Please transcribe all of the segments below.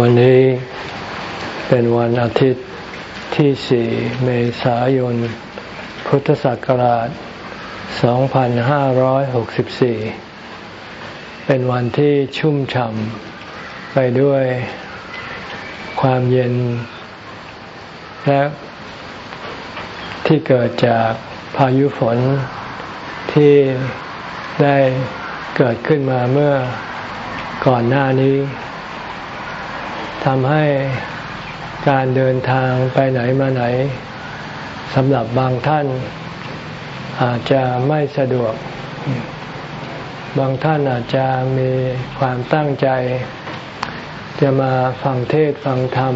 วันนี้เป็นวันอาทิตย์ที่สี่เมษายน พุทธศักราช 2564 เป็นวันที่ชุ่มฉ่ำไปด้วยความเย็น และที่เกิดจากพายุฝนที่ได้เกิดขึ้นมาเมื่อก่อนหน้านี้ ทำให้การเดินทางไปไหนมาไหนสำหรับบางท่านอาจจะไม่สะดวก บางท่านอาจจะมีความตั้งใจ จะมาฟังเทศฟังธรรม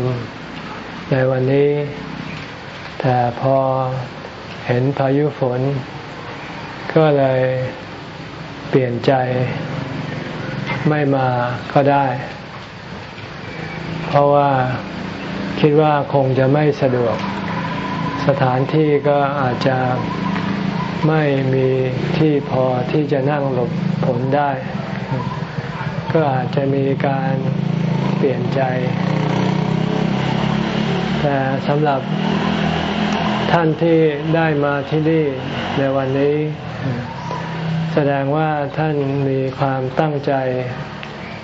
ในวันนี้ แต่พอเห็นพายุฝน ก็เลยเปลี่ยนใจไม่มาก็ได้ เพราะว่าคิดว่าคงจะไม่สะดวก สถานที่ก็อาจจะไม่มีที่พอที่จะนั่งหลบฝนได้ ก็อาจจะมีการเปลี่ยนใจ แต่สำหรับท่านที่ได้มาที่นี่ในวันนี้ แสดงว่าท่านมีความตั้งใจ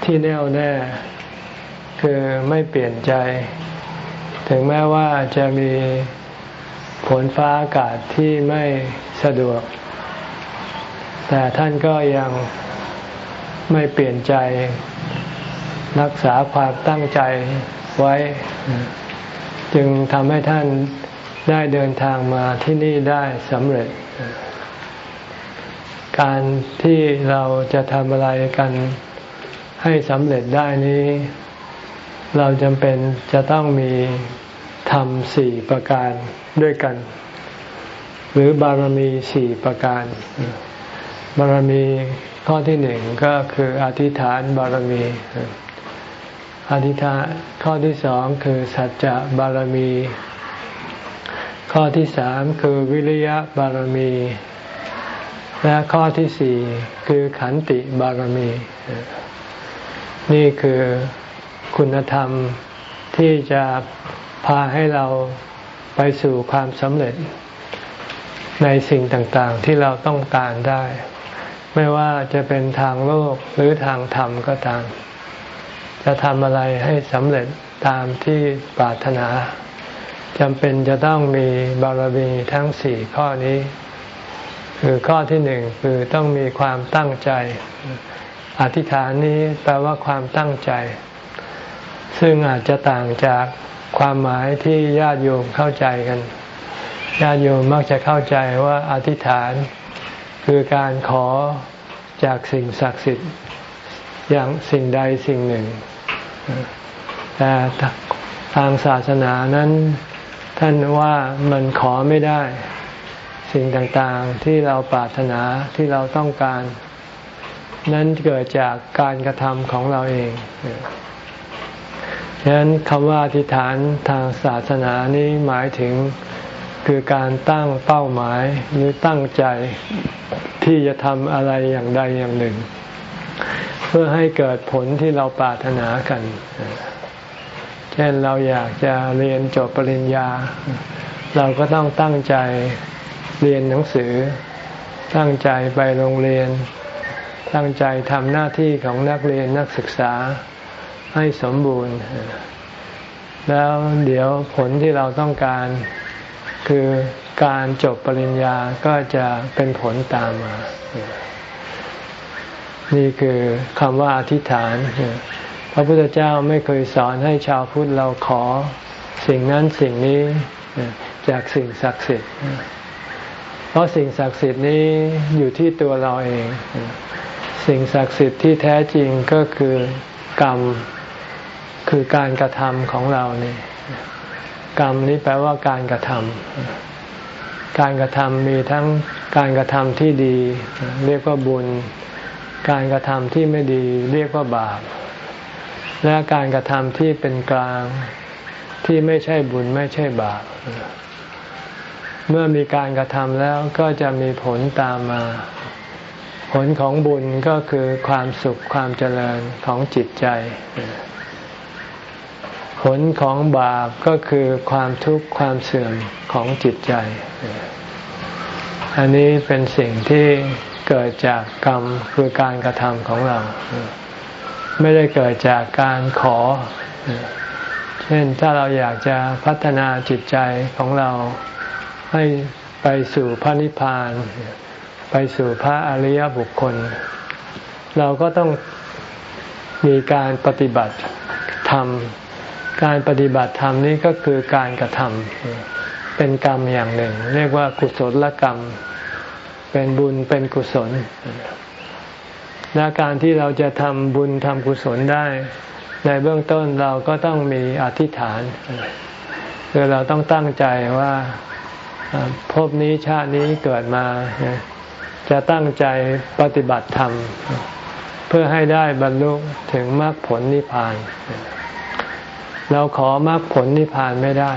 ที่แน่วแน่ คือไม่เปลี่ยนใจ ถึงแม้ว่าจะมีฝนฟ้าอากาศที่ไม่สะดวก แต่ท่านก็ยังไม่เปลี่ยนใจ รักษาความตั้งใจไว้ จึงทำให้ท่านได้เดินทางมาที่นี่ได้สำเร็จ การที่เราจะทำอะไรกันให้สำเร็จได้นี้ เราจำเป็นจะต้องมีทำสี่ประการด้วยกัน หรือบารมีสี่ประการ บารมีข้อที่หนึ่งก็คืออธิษฐานบารมีอธิษฐานข้อที่สองคือสัจจะบารมี ข้อที่สามคือวิริยะบารมี และข้อที่สี่คือขันติบารมี นี่คือ คุณธรรมที่จะพาให้เราไปสู่ความสำเร็จในสิ่งต่างๆ ที่เราต้องการได้ ไม่ว่าจะเป็นทางโลกหรือทางธรรมก็ตาม จะทำอะไรให้สำเร็จตามที่ปรารถนาจำเป็นจะต้องมีบารมีทั้งสี่ข้อนี้ คือข้อที่หนึ่งคือต้องมีความตั้งใจ อธิษฐานนี้แปลว่าความตั้งใจ ซึ่งอาจจะต่างจากความหมายที่ญาติโยมเข้าใจกันญาติโยมมักจะเข้าใจว่าอธิษฐาน คือการขอจากสิ่งศักดิ์สิทธิ์อย่างสิ่งใดสิ่งหนึ่ง แต่ทางศาสนานั้นท่านว่ามันขอไม่ได้ สิ่งต่างๆที่เราปรารถนาที่เราต้องการ นั้นเกิดจากการกระทำของเราเอง ฉะนั้นคำว่าอธิษฐานทางศาสนานี้หมายถึงคือการตั้งเป้าหมายหรือตั้งใจที่จะทำอะไรอย่างใดอย่างหนึ่ง เพื่อให้เกิดผลที่เราปรารถนากัน เช่นเราอยากจะเรียนจบปริญญา เราก็ต้องตั้งใจเรียนหนังสือ ตั้งใจไปโรงเรียน ตั้งใจทำหน้าที่ของนักเรียนนักศึกษา ให้สมบูรณ์ แล้วเดี๋ยวผลที่เราต้องการคือการจบปริญญาก็จะเป็นผลตามมา นี่คือคำว่าอธิษฐาน พระพุทธเจ้าไม่เคยสอนให้ชาวพุทธเราขอสิ่งนั้นสิ่งนี้จากสิ่งศักดิ์สิทธิ์ เพราะสิ่งศักดิ์สิทธิ์นี้อยู่ที่ตัวเราเอง สิ่งศักดิ์สิทธิ์ที่แท้จริงก็คือกรรม คือการกระทำของเราเนี่ยกรรมนี้แปลว่าการกระทำการกระทำมีทั้งการกระทำที่ดี เรียกว่าบุญ การกระทำที่ไม่ดี เรียกว่าบาป และการกระทำที่เป็นกลางที่ไม่ใช่บุญไม่ใช่บาป เมื่อมีการกระทำแล้วก็จะมีผลตามมา ผลของบุญก็คือความสุขความเจริญของจิตใจ ผลของบาปก็คือความทุกข์ความเสื่อมของจิตใจ อันนี้เป็นสิ่งที่เกิดจากกรรมคือการกระทำของเรา ไม่ได้เกิดจากการขอ เช่นถ้าเราอยากจะพัฒนาจิตใจของเราให้ไปสู่พระนิพพาน ไปสู่พระอริยบุคคล เราก็ต้องมีการปฏิบัติธรรม การปฏิบัติธรรมนี้ก็คือการกระทำเป็นกรรมอย่างหนึ่ง เรียกว่ากุศลกรรม เป็นบุญเป็นกุศลและการที่เราจะทำบุญทำกุศลได้ ในเบื้องต้นเราก็ต้องมีอธิษฐานคือเราต้องตั้งใจว่าภพนี้ชาตินี้เกิดมา จะตั้งใจปฏิบัติธรรม เพื่อให้ได้บรรลุถึงมรรคผลนิพพานเเราขอมรรคผลนิพพานไม่ได้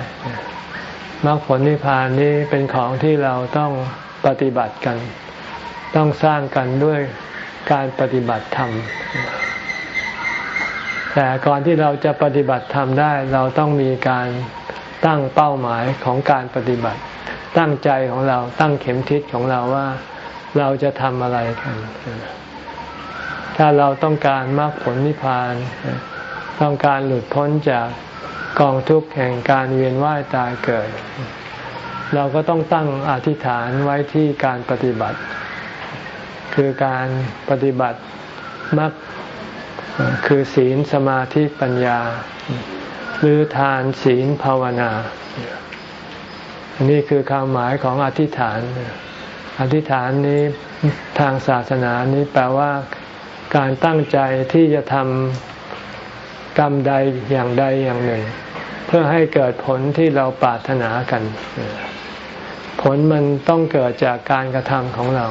มรรคผลนิพพานนี้เป็นของที่เราต้องปฏิบัติกัน ต้องสร้างกันด้วยการปฏิบัติธรรม แต่ก่อนที่เราจะปฏิบัติธรรมได้ เราต้องมีการตั้งเป้าหมายของการปฏิบัติ ตั้งใจของเราตั้งเข็มทิศของเราว่าเราจะทำอะไรกัน ถ้าเราต้องการมรรคผลนิพพาน ต้องการหลุดพ้นจากกองทุกข์แห่งการเวียนว่ายตายเกิด เราก็ต้องตั้งอธิษฐานไว้ที่การปฏิบัติ คือการปฏิบัติมรรคคือศีลสมาธิปัญญา หรือทานศีลภาวนา นี่คือความหมายของอธิษฐาน อธิษฐานนี้ทางศาสนานี้แปลว่าการตั้งใจที่จะทำ กรรมใดอย่างใดอย่างหนึ่ง เพื่อให้เกิดผลที่เราปรารถนากัน ผลมันต้องเกิดจากการกระทำของเรา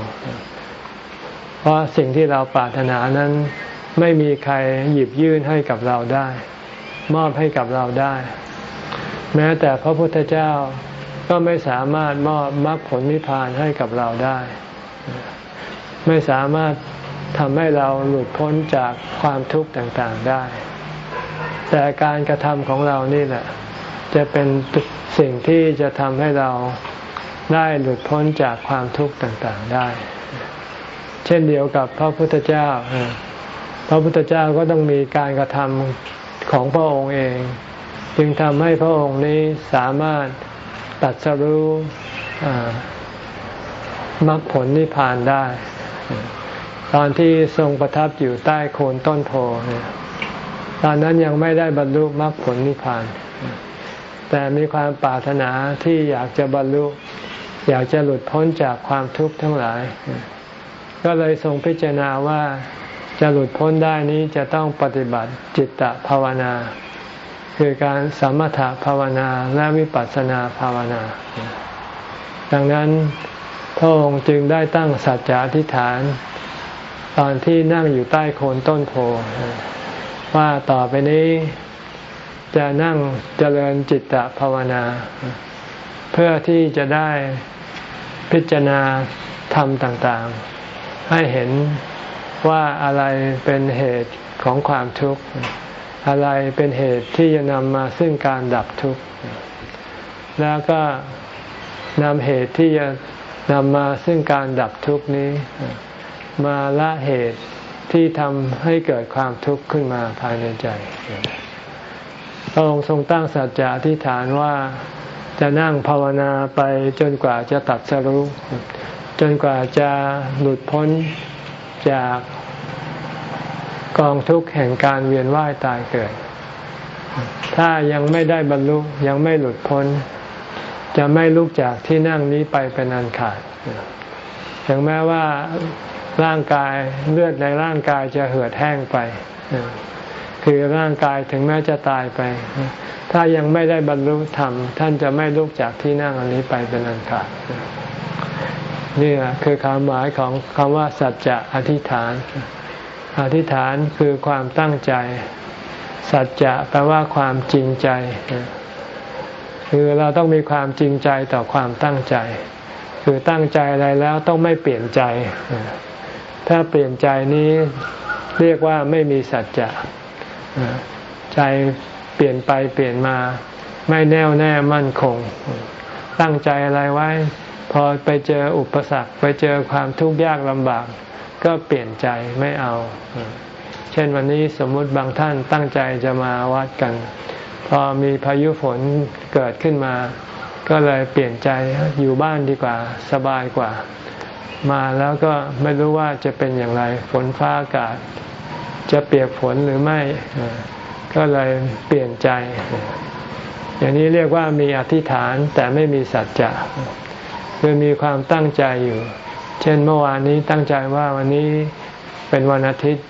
เพราะสิ่งที่เราปรารถนานั้น ไม่มีใครหยิบยื่นให้กับเราได้ มอบให้กับเราได้ แม้แต่พระพุทธเจ้าก็ไม่สามารถมอบมรรคผลนิพพานให้กับเราได้ ไม่สามารถทำให้เราหลุดพ้นจากความทุกข์ต่างๆได้ แต่การกระทำของเรานี่แหละ จะเป็นสิ่งที่จะทำให้เราได้หลุดพ้นจากความทุกข์ต่างๆได้ เช่นเดียวกับพระพุทธเจ้า พระพุทธเจ้าก็ต้องมีการกระทำของพระองค์เอง จึงทำให้พระองค์นี้สามารถตัดสรู้มรรคผลนิพพานได้ ตอนที่ทรงประทับอยู่ใต้โคนต้นโพเนี่ย ตอนนั้นยังไม่ได้บรรลุมรรคผลนิพพาน แต่มีความปรารถนาที่อยากจะบรรลุ อยากจะหลุดพ้นจากความทุกข์ทั้งหลาย ก็เลยทรงพิจารณาว่าจะหลุดพ้นได้นี้จะต้องปฏิบัติจิตตภาวนา คือการสมถภาวนาและวิปัสสนาภาวนา ดังนั้นพระองค์จึงได้ตั้งสัจจะอธิษฐาน ตอนที่นั่งอยู่ใต้โคนต้นโพ ว่าต่อไปนี้จะนั่งเจริญจิตตภาวนา เพื่อที่จะได้พิจารณาธรรมต่างๆ ให้เห็นว่าอะไรเป็นเหตุของความทุกข์ อะไรเป็นเหตุที่จะนำมาซึ่งการดับทุกข์ แล้วก็นำเหตุที่จะนำมาซึ่งการดับทุกข์นี้ มาละเหตุ ที่ทำให้เกิดความทุกข์ขึ้นมาภายในใจพระองค์ทรงตั้งสัจจะอธิษฐานว่าจะนั่งภาวนาไปจนกว่าจะตัดสรุจนกว่าจะหลุดพ้นจากกองทุกข์แห่งการเวียนว่ายตายเกิด ถ้ายังไม่ได้บรรลุยังไม่หลุดพ้น จะไม่ลุกจากที่นั่งนี้ไปเป็นอันขาด ถึงแม้ว่า ร่างกายเลือดในร่างกายจะเหือดแห้งไป คือร่างกายถึงแม้จะตายไป ถ้ายังไม่ได้บรรลุธรรม ท่านจะไม่ลุกจากที่นั่งอันนี้ไปเป็นอันขาดนี่คือความหมายของคำว่าสัจจะอธิษฐาน อธิษฐานคือความตั้งใจ สัจจะแปลว่าความจริงใจ คือเราต้องมีความจริงใจต่อความตั้งใจ คือตั้งใจอะไรแล้วต้องไม่เปลี่ยนใจ ถ้าเปลี่ยนใจนี้เรียกว่าไม่มีสัจจะใจเปลี่ยนไปเปลี่ยนมา ไม่แน่วแน่มั่นคง ตั้งใจอะไรไว้ พอไปเจออุปสรรค ไปเจอความทุกข์ยากลำบาก ก็เปลี่ยนใจไม่เอา เช่นวันนี้สมมุติบางท่านตั้งใจจะมาวัดกัน พอมีพายุฝนเกิดขึ้นมา ก็เลยเปลี่ยนใจอยู่บ้านดีกว่า สบายกว่า มาแล้วก็ไม่รู้ว่าจะเป็นอย่างไร ฝนฟ้าอากาศ จะเปียกฝนหรือไม่ ก็เลยเปลี่ยนใจ อย่างนี้เรียกว่ามีอธิษฐานแต่ไม่มีสัจจะคือมีความตั้งใจอยู่ เช่นเมื่อวานนี้ตั้งใจว่าวันนี้เป็นวันอาทิตย์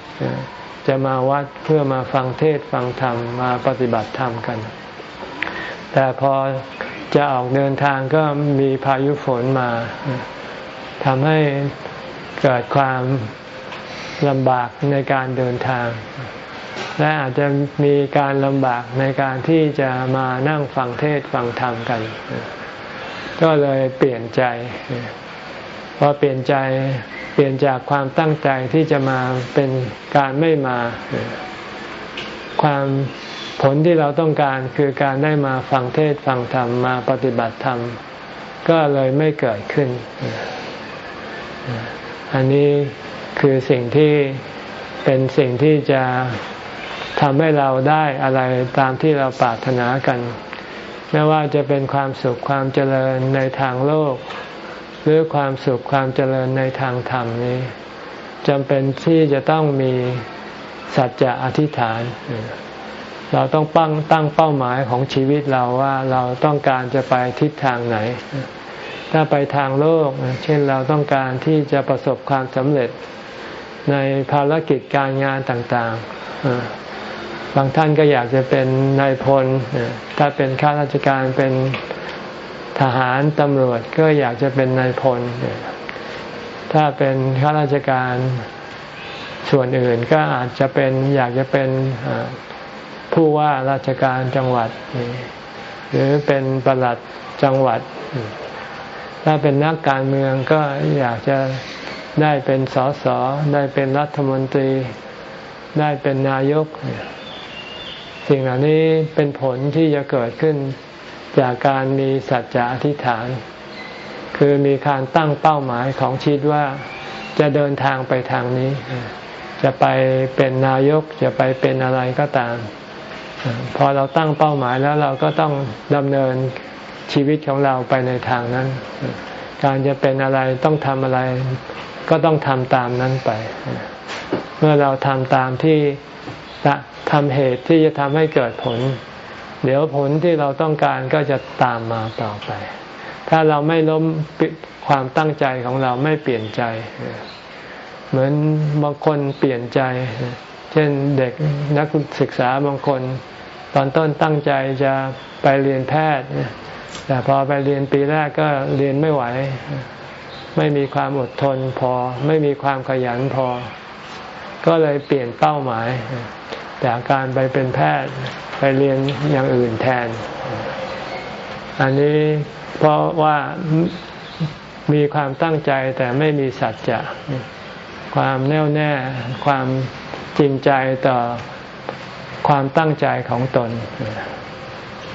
จะมาวัดเพื่อมาฟังเทศฟังธรรมมาปฏิบัติธรรมกัน แต่พอจะออกเดินทางก็มีพายุฝนมา ทำให้เกิดความลำบากในการเดินทาง และอาจจะมีการลำบากในการที่จะมานั่งฟังเทศฟังธรรมกัน ก็เลยเปลี่ยนใจพอเปลี่ยนใจเปลี่ยนจากความตั้งใจที่จะมาเป็นการไม่มา ความผลที่เราต้องการคือการได้มาฟังเทศฟังธรรมมาปฏิบัติธรรม ก็เลยไม่เกิดขึ้น อันนี้คือสิ่งที่เป็นสิ่งที่จะทำให้เราได้อะไรตามที่เราปรารถนากัน ไม่ว่าจะเป็นความสุขความเจริญในทางโลก หรือความสุขความเจริญในทางธรรมนี้จำเป็นที่จะต้องมีสัจจะอธิษฐาน เราต้องปั้งตั้งเป้าหมายของชีวิตเราว่าเราต้องการจะไปทิศทางไหน ถ้าไปทางโลก เช่นเราต้องการที่จะประสบความสำเร็จในภารกิจการงานต่างๆ บางท่านก็อยากจะเป็นนายพล ถ้าเป็นข้าราชการเป็นทหารตำรวจก็อยากจะเป็นนายพล ถ้าเป็นข้าราชการส่วนอื่นก็อาจจะเป็นอยากจะเป็นผู้ว่าราชการจังหวัด หรือเป็นประหลัดจังหวัด ถ้าเป็นนักการเมืองก็อยากจะได้เป็นสสได้เป็นรัฐมนตรี ได้เป็นนายก สิ่งเหล่านี้เป็นผลที่จะเกิดขึ้นจากการมีสัจจะอธิษฐาน คือมีการตั้งเป้าหมายของชีวิตว่าจะเดินทางไปทางนี้ จะไปเป็นนายกจะไปเป็นอะไรก็ตาม พอเราตั้งเป้าหมายแล้วเราก็ต้องดำเนิน ชีวิตของเราไปในทางนั้น การจะเป็นอะไรต้องทำอะไร ก็ต้องทำตามนั้นไป เมื่อเราทำตามที่ทำเหตุที่จะทำให้เกิดผล เดี๋ยวผลที่เราต้องการก็จะตามมาต่อไป ถ้าเราไม่ล้มความตั้งใจของเราไม่เปลี่ยนใจ เหมือนบางคนเปลี่ยนใจ เช่นเด็กนักศึกษาบางคน ตอนต้นตั้งใจจะไปเรียนแพทย์ แต่พอไปเรียนปีแรกก็เรียนไม่ไหว ไม่มีความอดทนพอ ไม่มีความขยันพอ ก็เลยเปลี่ยนเป้าหมาย จากการไปเป็นแพทย์ไปเรียนอย่างอื่นแทน อันนี้เพราะว่ามีความตั้งใจแต่ไม่มีสัจจะความแน่วแน่ ความจริงใจต่อความตั้งใจของตน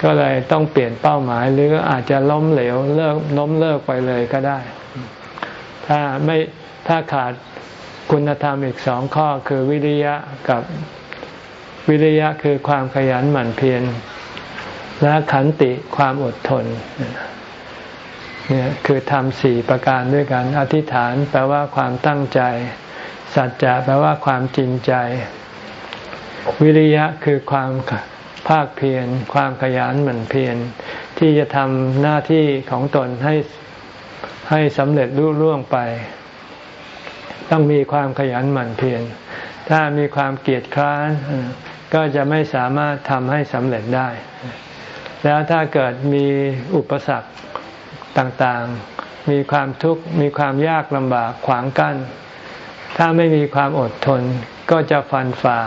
ก็เลยต้องเปลี่ยนเป้าหมาย หรืออาจจะล้มเหลวเลิกล้มเลิกไปเลยก็ได้ ถ้าไม่ถ้าขาดคุณธรรมอีกสองข้อคือวิริยะกับวิริยะคือความขยันหมั่นเพียรและขันติความอดทนเนี่ยคือทำสี่ประการด้วยกัน อธิษฐานแปลว่าความตั้งใจ สัจจะแปลว่าความจริงใจ วิริยะคือความ ภาคเพียรความขยันหมั่นเพียรที่จะทำหน้าที่ของตนให้ให้สำเร็จรุ่ร่วงไป ต้องมีความขยันหมั่นเพียรถ้ามีความเกียจคร้านก็จะไม่สามารถทำให้สำเร็จได้ แล้วถ้าเกิดมีอุปสรรคต่างๆ มีความทุกข์ มีความยากลำบากขวางกัน้น ถ้าไม่มีความอดทนก็จะฟันฝ่า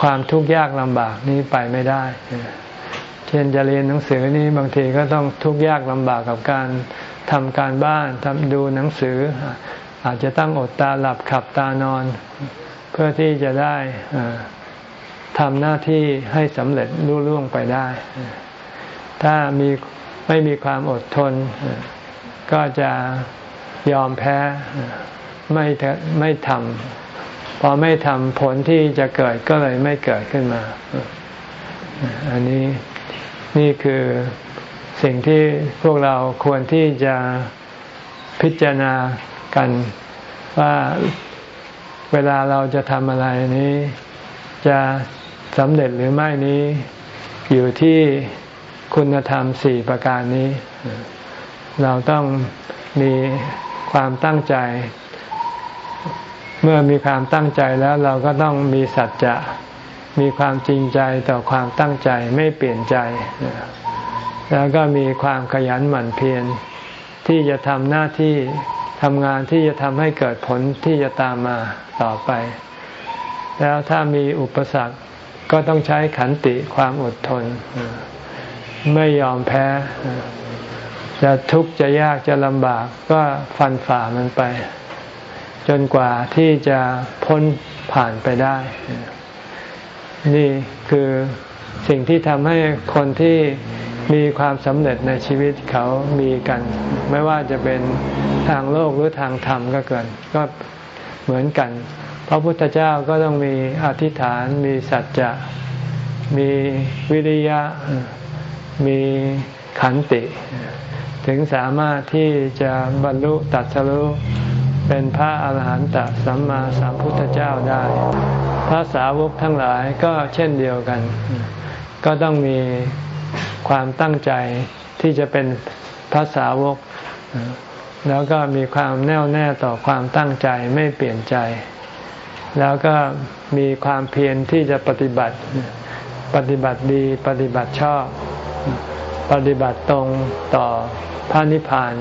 ความทุกข์ยากลำบากนี้ไปไม่ได้ เช่นจะเรียนหนังสือนี่บางทีก็ต้องทุกข์ยากลำบากกับการทำการบ้านทำดูหนังสือ อาจจะต้องอดตาหลับขับตานอน เพื่อที่จะได้ทำหน้าที่ให้สำเร็จรุ่ล่วงไปได้ ถ้ามีไม่มีความอดทน ก็จะยอมแพ้ไม่ไม่ทำ พอไม่ทำผลที่จะเกิดก็เลยไม่เกิดขึ้นมา อันนี้นี่คือสิ่งที่พวกเราควรที่จะพิจารณากันว่าเวลาเราจะทำอะไรนี้ จะสำเร็จหรือไม่นี้ อยู่ที่คุณธรรมสี่ประการนี้ เราต้องมีความตั้งใจ เมื่อมีความตั้งใจแล้วเราก็ต้องมีสัจจะมีความจริงใจต่อความตั้งใจไม่เปลี่ยนใจ แล้วก็มีความขยันหมั่นเพียรที่จะทำหน้าที่ทำงานที่จะทำให้เกิดผลที่จะตามมาต่อไป แล้วถ้ามีอุปสรรคก็ต้องใช้ขันติความอดทน ไม่ยอมแพ้ จะทุกข์จะยากจะลำบากก็ฟันฝ่ามันไป จนกว่าที่จะพ้นผ่านไปได้ นี่คือสิ่งที่ทำให้คนที่มีความสำเร็จในชีวิตเขามีกัน ไม่ว่าจะเป็นทางโลกหรือทางธรรมก็เกินก็เหมือนกัน พระพุทธเจ้าก็ต้องมีอธิษฐาน มีสัจจะ มีวิริยะ มีขันติ ถึงสามารถที่จะบรรลุตัดสรุ เป็นพระอาหารหันตสัมมาสัมพุทธเจ้าได้ พระสาวกทั้งหลายก็เช่นเดียวกัน ก็ต้องมีความตั้งใจที่จะเป็นพระสาวก แล้วก็มีความแน่วแน่ต่อความตั้งใจไม่เปลี่ยนใจ แล้วก็มีความเพียรที่จะปฏิบัติ ปฏิบัติดีปฏิบัติชอบ ปฏิบัติตรงต่อพระนิพพาน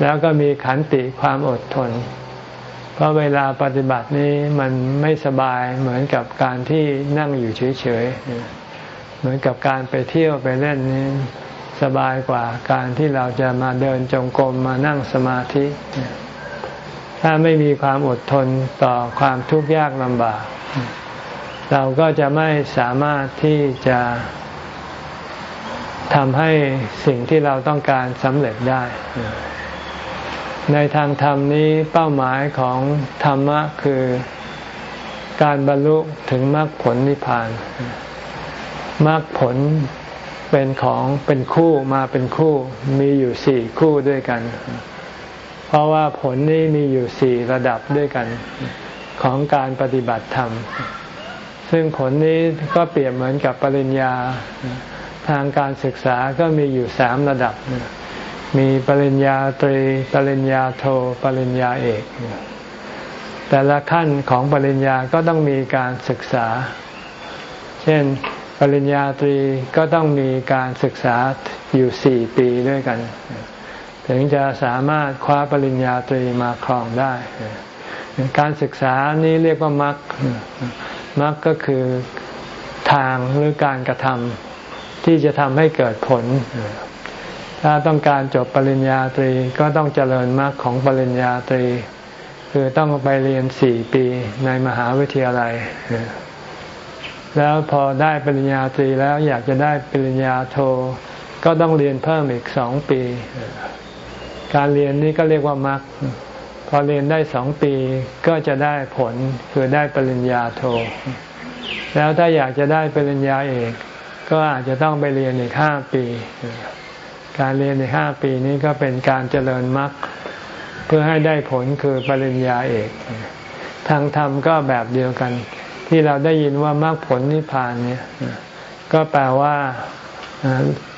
แล้วก็มีขันติความอดทน เพราะเวลาปฏิบัตินี้มันไม่สบายเหมือนกับการที่นั่งอยู่เฉยๆ เหมือนกับการไปเที่ยวไปเล่นนี้สบายกว่าการที่เราจะมาเดินจงกรมมานั่งสมาธิ ถ้าไม่มีความอดทนต่อความทุกข์ยากลำบาก เราก็จะไม่สามารถที่จะทำให้สิ่งที่เราต้องการสำเร็จได้ ในทางธรรมนี้เป้าหมายของธรรมะคือการบรรลุถึงมรรคผลนิพพานมรรคผลเป็นของเป็นคู่มาเป็นคู่มีอยู่สี่คู่ด้วยกัน เพราะว่าผลนี้มีอยู่สี่ระดับด้วยกันของการปฏิบัติธรรม ซึ่งผลนี้ก็เปรียบเหมือนกับปริญญา ทางการศึกษาก็มีอยู่สามระดับ มีปริญญาตรี ปริญญาโทปริญญาเอก แต่ละขั้นของปริญญาก็ต้องมีการศึกษา เช่นปริญญาตรีก็ต้องมีการศึกษาอยู่สี่ปีด้วยกัน ถึงจะสามารถคว้าปริญญาตรีมาครองได้ การศึกษานี้เรียกว่ามรรคมรรคก็คือทางหรือการกระทำที่จะทำให้เกิดผล ถ้าต้องการจบปริญญาตรีก็ต้องเจริญมรรคของปริญญาตรี คือต้องไปเรียนสี่ปีในมหาวิทยาลัย แล้วพอได้ปริญญาตรีแล้วอยากจะได้ปริญญาโท ก็ต้องเรียนเพิ่มอีกสองปี การเรียนนี้ก็เรียกว่ามรรคพอเรียนได้สองปีก็จะได้ผลคือได้ปริญญาโท แล้วถ้าอยากจะได้ปริญญาเอกก็อาจจะต้องไปเรียนอีกห้าปี การเรียนในห้าปีนี้ก็เป็นการเจริญมรรคเพื่อให้ได้ผลคือปริญญาเอก ทางธรรมก็แบบเดียวกัน ที่เราได้ยินว่ามรรคผลนิพพานเนี่ยก็แปลว่า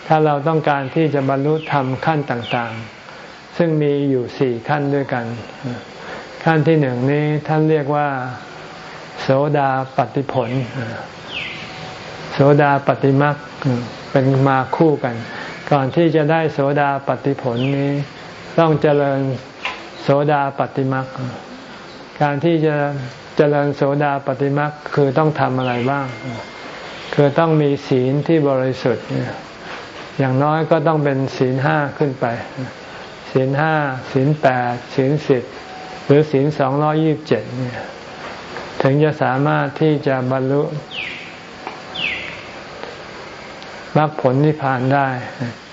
ถ้าเราต้องการที่จะบรรลุธรรมขั้นต่างๆ ซึ่งมีอยู่สี่ขั้นด้วยกัน ขั้นที่หนึ่งนี้ท่านเรียกว่า โสดาปฏิผล โสดาปฏิมักเป็นมาคู่กัน ก่อนที่จะได้โสดาปฏิผลนี้ ต้องเจริญโสดาปฏิมักการที่จะเจริญโสดาปฏิมักคือต้องทำอะไรบ้าง คือต้องมีศีลที่บริสุทธิ์อย่างน้อยก็ต้องเป็นศีลห้าขึ้นไป ศีลห้าศีลแปดศีลสิบหรือศีลสองร้อยี่บเจ็ดถึงจะสามารถที่จะบรรลุ มรรคผลนิพพานได้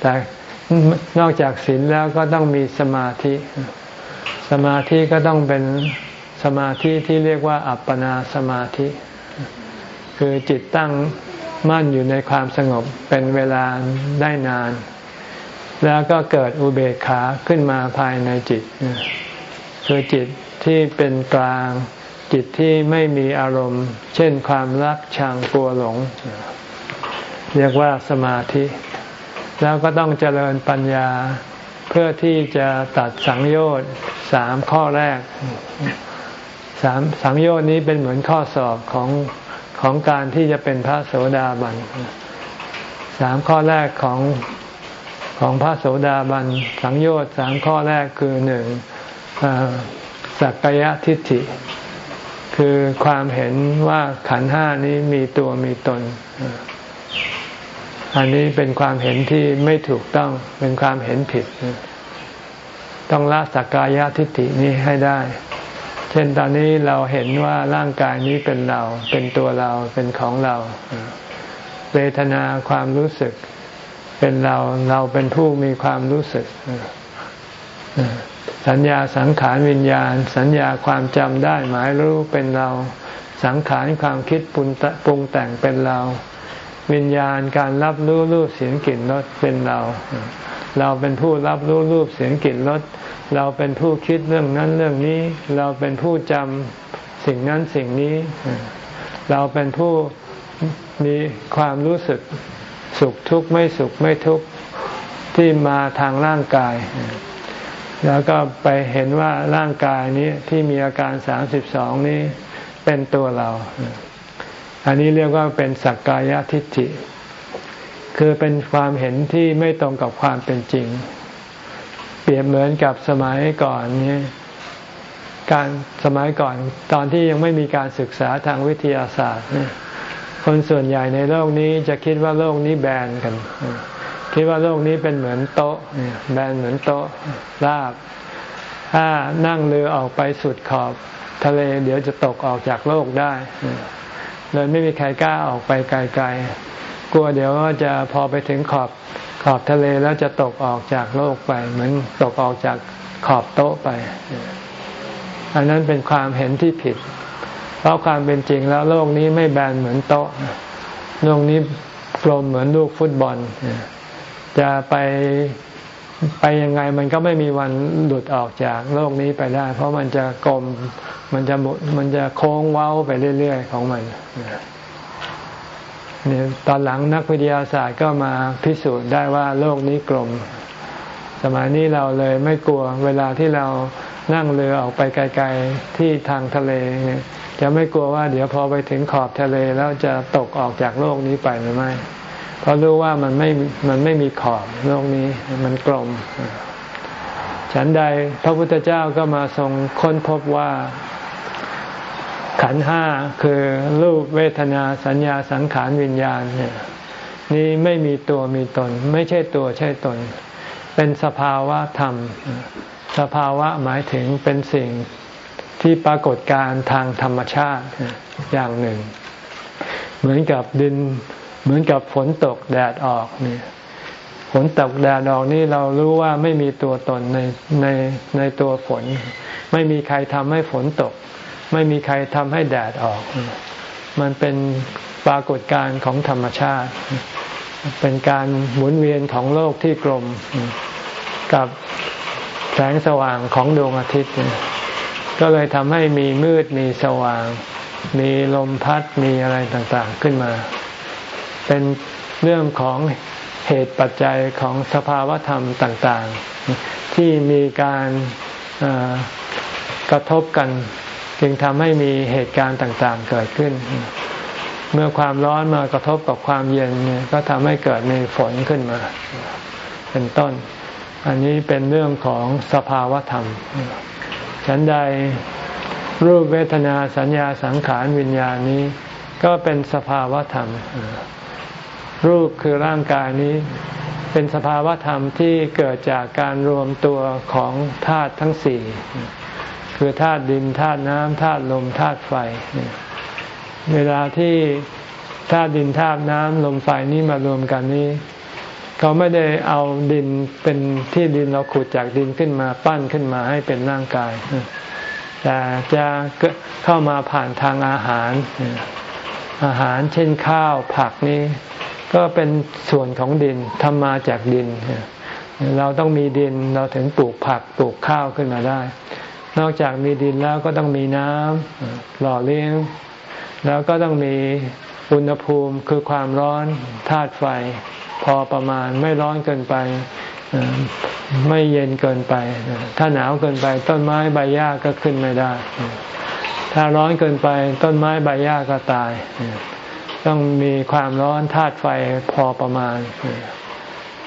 แต่นอกจากศีลแล้วก็ต้องมีสมาธิ สมาธิก็ต้องเป็นสมาธิที่เรียกว่า อัปปนาสมาธิ คือจิตตั้งมั่นอยู่ในความสงบเป็นเวลาได้นาน แล้วก็เกิดอุเบกขาขึ้นมาภายในจิต คือจิตที่เป็นกลางจิตที่ไม่มีอารมณ์ เช่นความรักชังกลัวหลง เรียกว่าสมาธิ แล้วก็ต้องเจริญปัญญาเพื่อที่จะตัดสังโยชน์สามข้อแรกสามสังโยชน์นี้เป็นเหมือนข้อสอบของของการที่จะเป็นพระโสดาบันสามข้อแรกของของพระโสดาบันสังโยชน์สามข้อแรกคือหนึ่งสักกายทิฏฐิ คือความเห็นว่าขันห้านี้มีตัวมีตน อ อันนี้เป็นความเห็นที่ไม่ถูกต้องเป็นความเห็นผิด ต้องละสักกายทิฏฐินี้ให้ได้ เช่นตอนนี้เราเห็นว่าร่างกายนี้เป็นเรา เป็นตัวเราเป็นของเรา เวทนาความรู้สึก เป็นเราเราเป็นผู้มีความรู้สึกสัญญาสังขารวิญญาณ สัญญาความจำได้หมายรู้เป็นเรา สังขารความคิดปรุงแต่งเป็นเรา วิญญาณการรับรู้รูปเสียงกลิ่นรสเป็นเรา เราเป็นผู้รับรู้รูปเสียงกลิ่นรสเราเป็นผู้คิดเรื่องนั้นเรื่องนี้ เราเป็นผู้จำสิ่งนั้นสิ่งนี้ เราเป็นผู้มีความรู้สึกสุขทุกข์ไม่สุขไม่ทุกข์ที่มาทางร่างกาย แล้วก็ไปเห็นว่าร่างกายนี้ที่มีอาการสามสิบสองนี้เป็นตัวเรา อันนี้เรียกว่าเป็นสักกายทิฏฐิ คือเป็นความเห็นที่ไม่ตรงกับความเป็นจริง เปรียบเหมือนกับสมัยก่อนนี้การสมัยก่อนตอนที่ยังไม่มีการศึกษาทางวิทยาศาสตร์ คนส่วนใหญ่ในโลกนี้จะคิดว่าโลกนี้แบนกัน คิดว่าโลกนี้เป็นเหมือนโต๊ะแบนเหมือนโต๊ะราบถ้านั่งเรือออกไปสุดขอบ ทะเลเดี๋ยวจะตกออกจากโลกได้ เลยไม่มีใครกล้าออกไปไกลๆ กลัวเดี๋ยวจะพอไปถึงขอบขอบทะเลแล้วจะตกออกจากโลกไป เหมือนตกออกจากขอบโต๊ะไป อันนั้นเป็นความเห็นที่ผิด เพราะความเป็นจริงแล้วโลกนี้ไม่แบนเหมือนโต๊ะ โลกนี้กลมเหมือนลูกฟุตบอล จะไป ไปยังไงมันก็ไม่มีวันหลุดออกจากโลกนี้ไปได้ เพราะมันจะกลมมันจะมันจะโค้งเว้าไปเรื่อย ๆ ของมันเนี่ยตอนหลังนักวิทยาศาสตร์ก็มาพิสูจน์ได้ว่าโลกนี้กลม สมัยนี้เราเลยไม่กลัวเวลาที่เรานั่งเรือออกไปไกล ๆที่ทางทะเลเนี่ยจะไม่กลัวว่าเดี๋ยวพอไปถึงขอบทะเลแล้วจะตกออกจากโลกนี้ไปหรือไม่ เพราะรู้ว่ามันไม่มันไม่มีขอบโลกนี้มันกลม ฉันใดพระพุทธเจ้าก็มาทรงค้นพบว่าขันห้าคือรูปเวทนาสัญญาสังขารวิญญาณเนี่ยนี่ไม่มีตัวมีตน ไม่ใช่ตัวใช่ตน เป็นสภาวะธรรม สภาวะหมายถึงเป็นสิ่งที่ปรากฏการทางธรรมชาติอย่างหนึ่ง เหมือนกับดิน เหมือนกับฝนตกแดดออกนี่ฝนตกแดดออกนี่เรารู้ว่าไม่มีตัวตนในในในตัวฝน ไม่มีใครทำให้ฝนตก ไม่มีใครทำให้แดดออก มันเป็นปรากฏการณ์ของธรรมชาติ เป็นการหมุนเวียนของโลกที่กลมกับแสงสว่างของดวงอาทิตย์ ก็เลยทำให้มีมืดมีสว่าง มีลมพัดมีอะไรต่างๆขึ้นมา เป็นเรื่องของเหตุปัจจัยของสภาวธรรมต่างๆ ที่มีการกระทบกัน จึงทำให้มีเหตุการณ์ต่างๆเกิดขึ้น เมื่อความร้อนมากระทบกับความเย็นก็ทำให้เกิดมีฝนขึ้นมา เป็นต้น อันนี้เป็นเรื่องของสภาวธรรม ฉันใดรูปเวทนาสัญญาสังขารวิญญาณนี้ ก็เป็นสภาวธรรม รูปคือร่างกายนี้ เป็นสภาวะธรรมที่เกิดจากการรวมตัวของธาตุทั้งสี่คือธาตุดินธาตุน้ำธาตุลมธาตุไฟ เวลาที่ธาตุดินธาตุน้ำลมไฟนี้มารวมกันนี้ เขาไม่ได้เอาดินเป็นที่ดินเราขุดจากดินขึ้นมาปั้นขึ้นมาให้เป็นร่างกาย แต่จะเข้ามาผ่านทางอาหาร อาหารเช่นข้าวผักนี้ ก็เป็นส่วนของดินทำมาจากดิน เราต้องมีดินเราถึงปลูกผักปลูกข้าวขึ้นมาได้ นอกจากมีดินแล้วก็ต้องมีน้ำหล่อเลี้ยง แล้วก็ต้องมีอุณหภูมิคือความร้อนธาตุไฟ พอประมาณไม่ร้อนเกินไปไม่เย็นเกินไป ถ้าหนาวเกินไปต้นไม้ใบหญ้าก็ขึ้นไม่ได้ ถ้าร้อนเกินไปต้นไม้ใบหญ้าก็ตาย ต้องมีความร้อนธาตุไฟพอประมาณ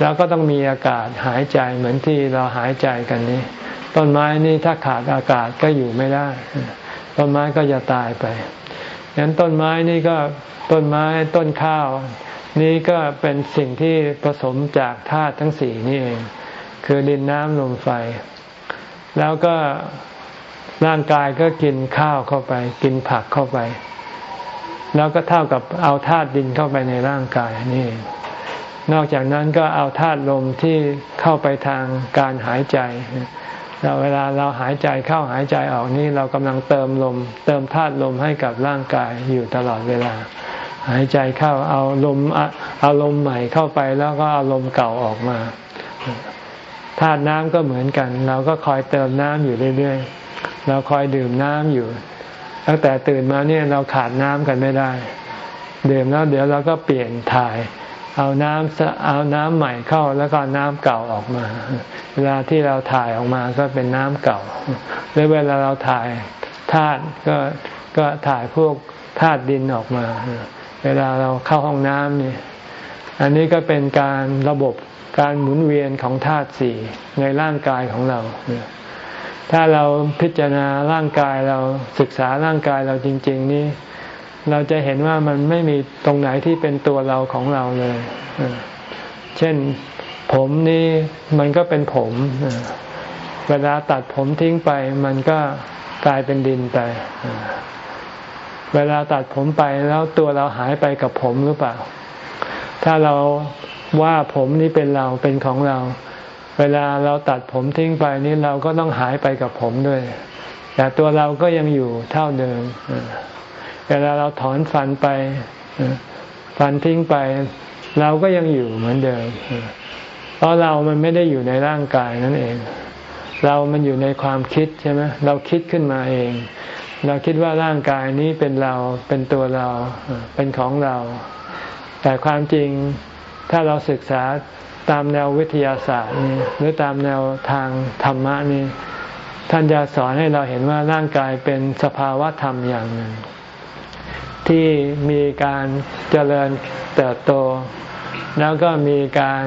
แล้วก็ต้องมีอากาศหายใจเหมือนที่เราหายใจกันนี้ ต้นไม้นี่ถ้าขาดอากาศก็อยู่ไม่ได้ ต้นไม้ก็จะตายไปฉะนั้นต้นไม้นี่ก็ต้นไม้ต้นข้าว นี้ก็เป็นสิ่งที่ผสมจากธาตุทั้งสี่นี่เองคือดินน้ำลมไฟ แล้วก็ร่างกายก็กินข้าวเข้าไป กินผักเข้าไป แล้วก็เท่ากับเอาธาตุดินเข้าไปในร่างกายนี่นอกจากนั้นก็เอาธาตุลมที่เข้าไปทางการหายใจเราเวลาเราหายใจเข้าหายใจออกนี่เรากำลังเติมลม เติมธาตุลมให้กับร่างกายอยู่ตลอดเวลา หายใจเข้าเอาลมเอาลมใหม่เข้าไปแล้วก็เอาลมเก่าออกมาธาตุน้ำก็เหมือนกัน เราก็คอยเติมน้ำอยู่เรื่อยๆเราคอยดื่มน้ำอยู่ ตั้งแต่ตื่นมาเนี่ยเราขาดน้ำกันไม่ได้ดื่มแล้วเดี๋ยวเราก็เปลี่ยนถ่าย เอาน้ำเอาน้ำใหม่เข้าแล้วก็น้ำเก่าออกมา เวลาที่เราถ่ายออกมาก็เป็นน้ำเก่าหรือเวลาเราถ่ายธาตุก็ก็ถ่ายพวกธาตุดินออกมา เวลาเราเข้าห้องน้ำนี่อันนี้ก็เป็นการระบบการหมุนเวียนของธาตุสี่ในร่างกายของเรา ถ้าเราพิจารณาร่างกายเราศึกษาร่างกายเราจริง ๆ นี่เราจะเห็นว่ามันไม่มีตรงไหนที่เป็นตัวเราของเราเลย เช่นผมนี่มันก็เป็นผม เวลาตัดผมทิ้งไป มันก็กลายเป็นดินไป เวลาตัดผมไปแล้วตัวเราหายไปกับผมหรือเปล่า ถ้าเราว่าผมนี่เป็นเราเป็นของเรา เวลาเราตัดผมทิ้งไปนี่เราก็ต้องหายไปกับผมด้วย แต่ตัวเราก็ยังอยู่เท่าเดิม เวลาเราถอนฟันไป ฟันทิ้งไป เราก็ยังอยู่เหมือนเดิม เพราะเรามันไม่ได้อยู่ในร่างกายนั่นเอง เรามันอยู่ในความคิดใช่ไหมเราคิดขึ้นมาเอง เราคิดว่าร่างกายนี้เป็นเรา เป็นตัวเรา เป็นของเรา แต่ความจริงถ้าเราศึกษา ตามแนววิทยาศาสตร์นี่หรือตามแนวทางธรรมะนี่ท่านจะสอนให้เราเห็นว่าร่างกายเป็นสภาวะธรรมอย่างหนึ่ง ที่มีการเจริญเติบโต แล้วก็มีการ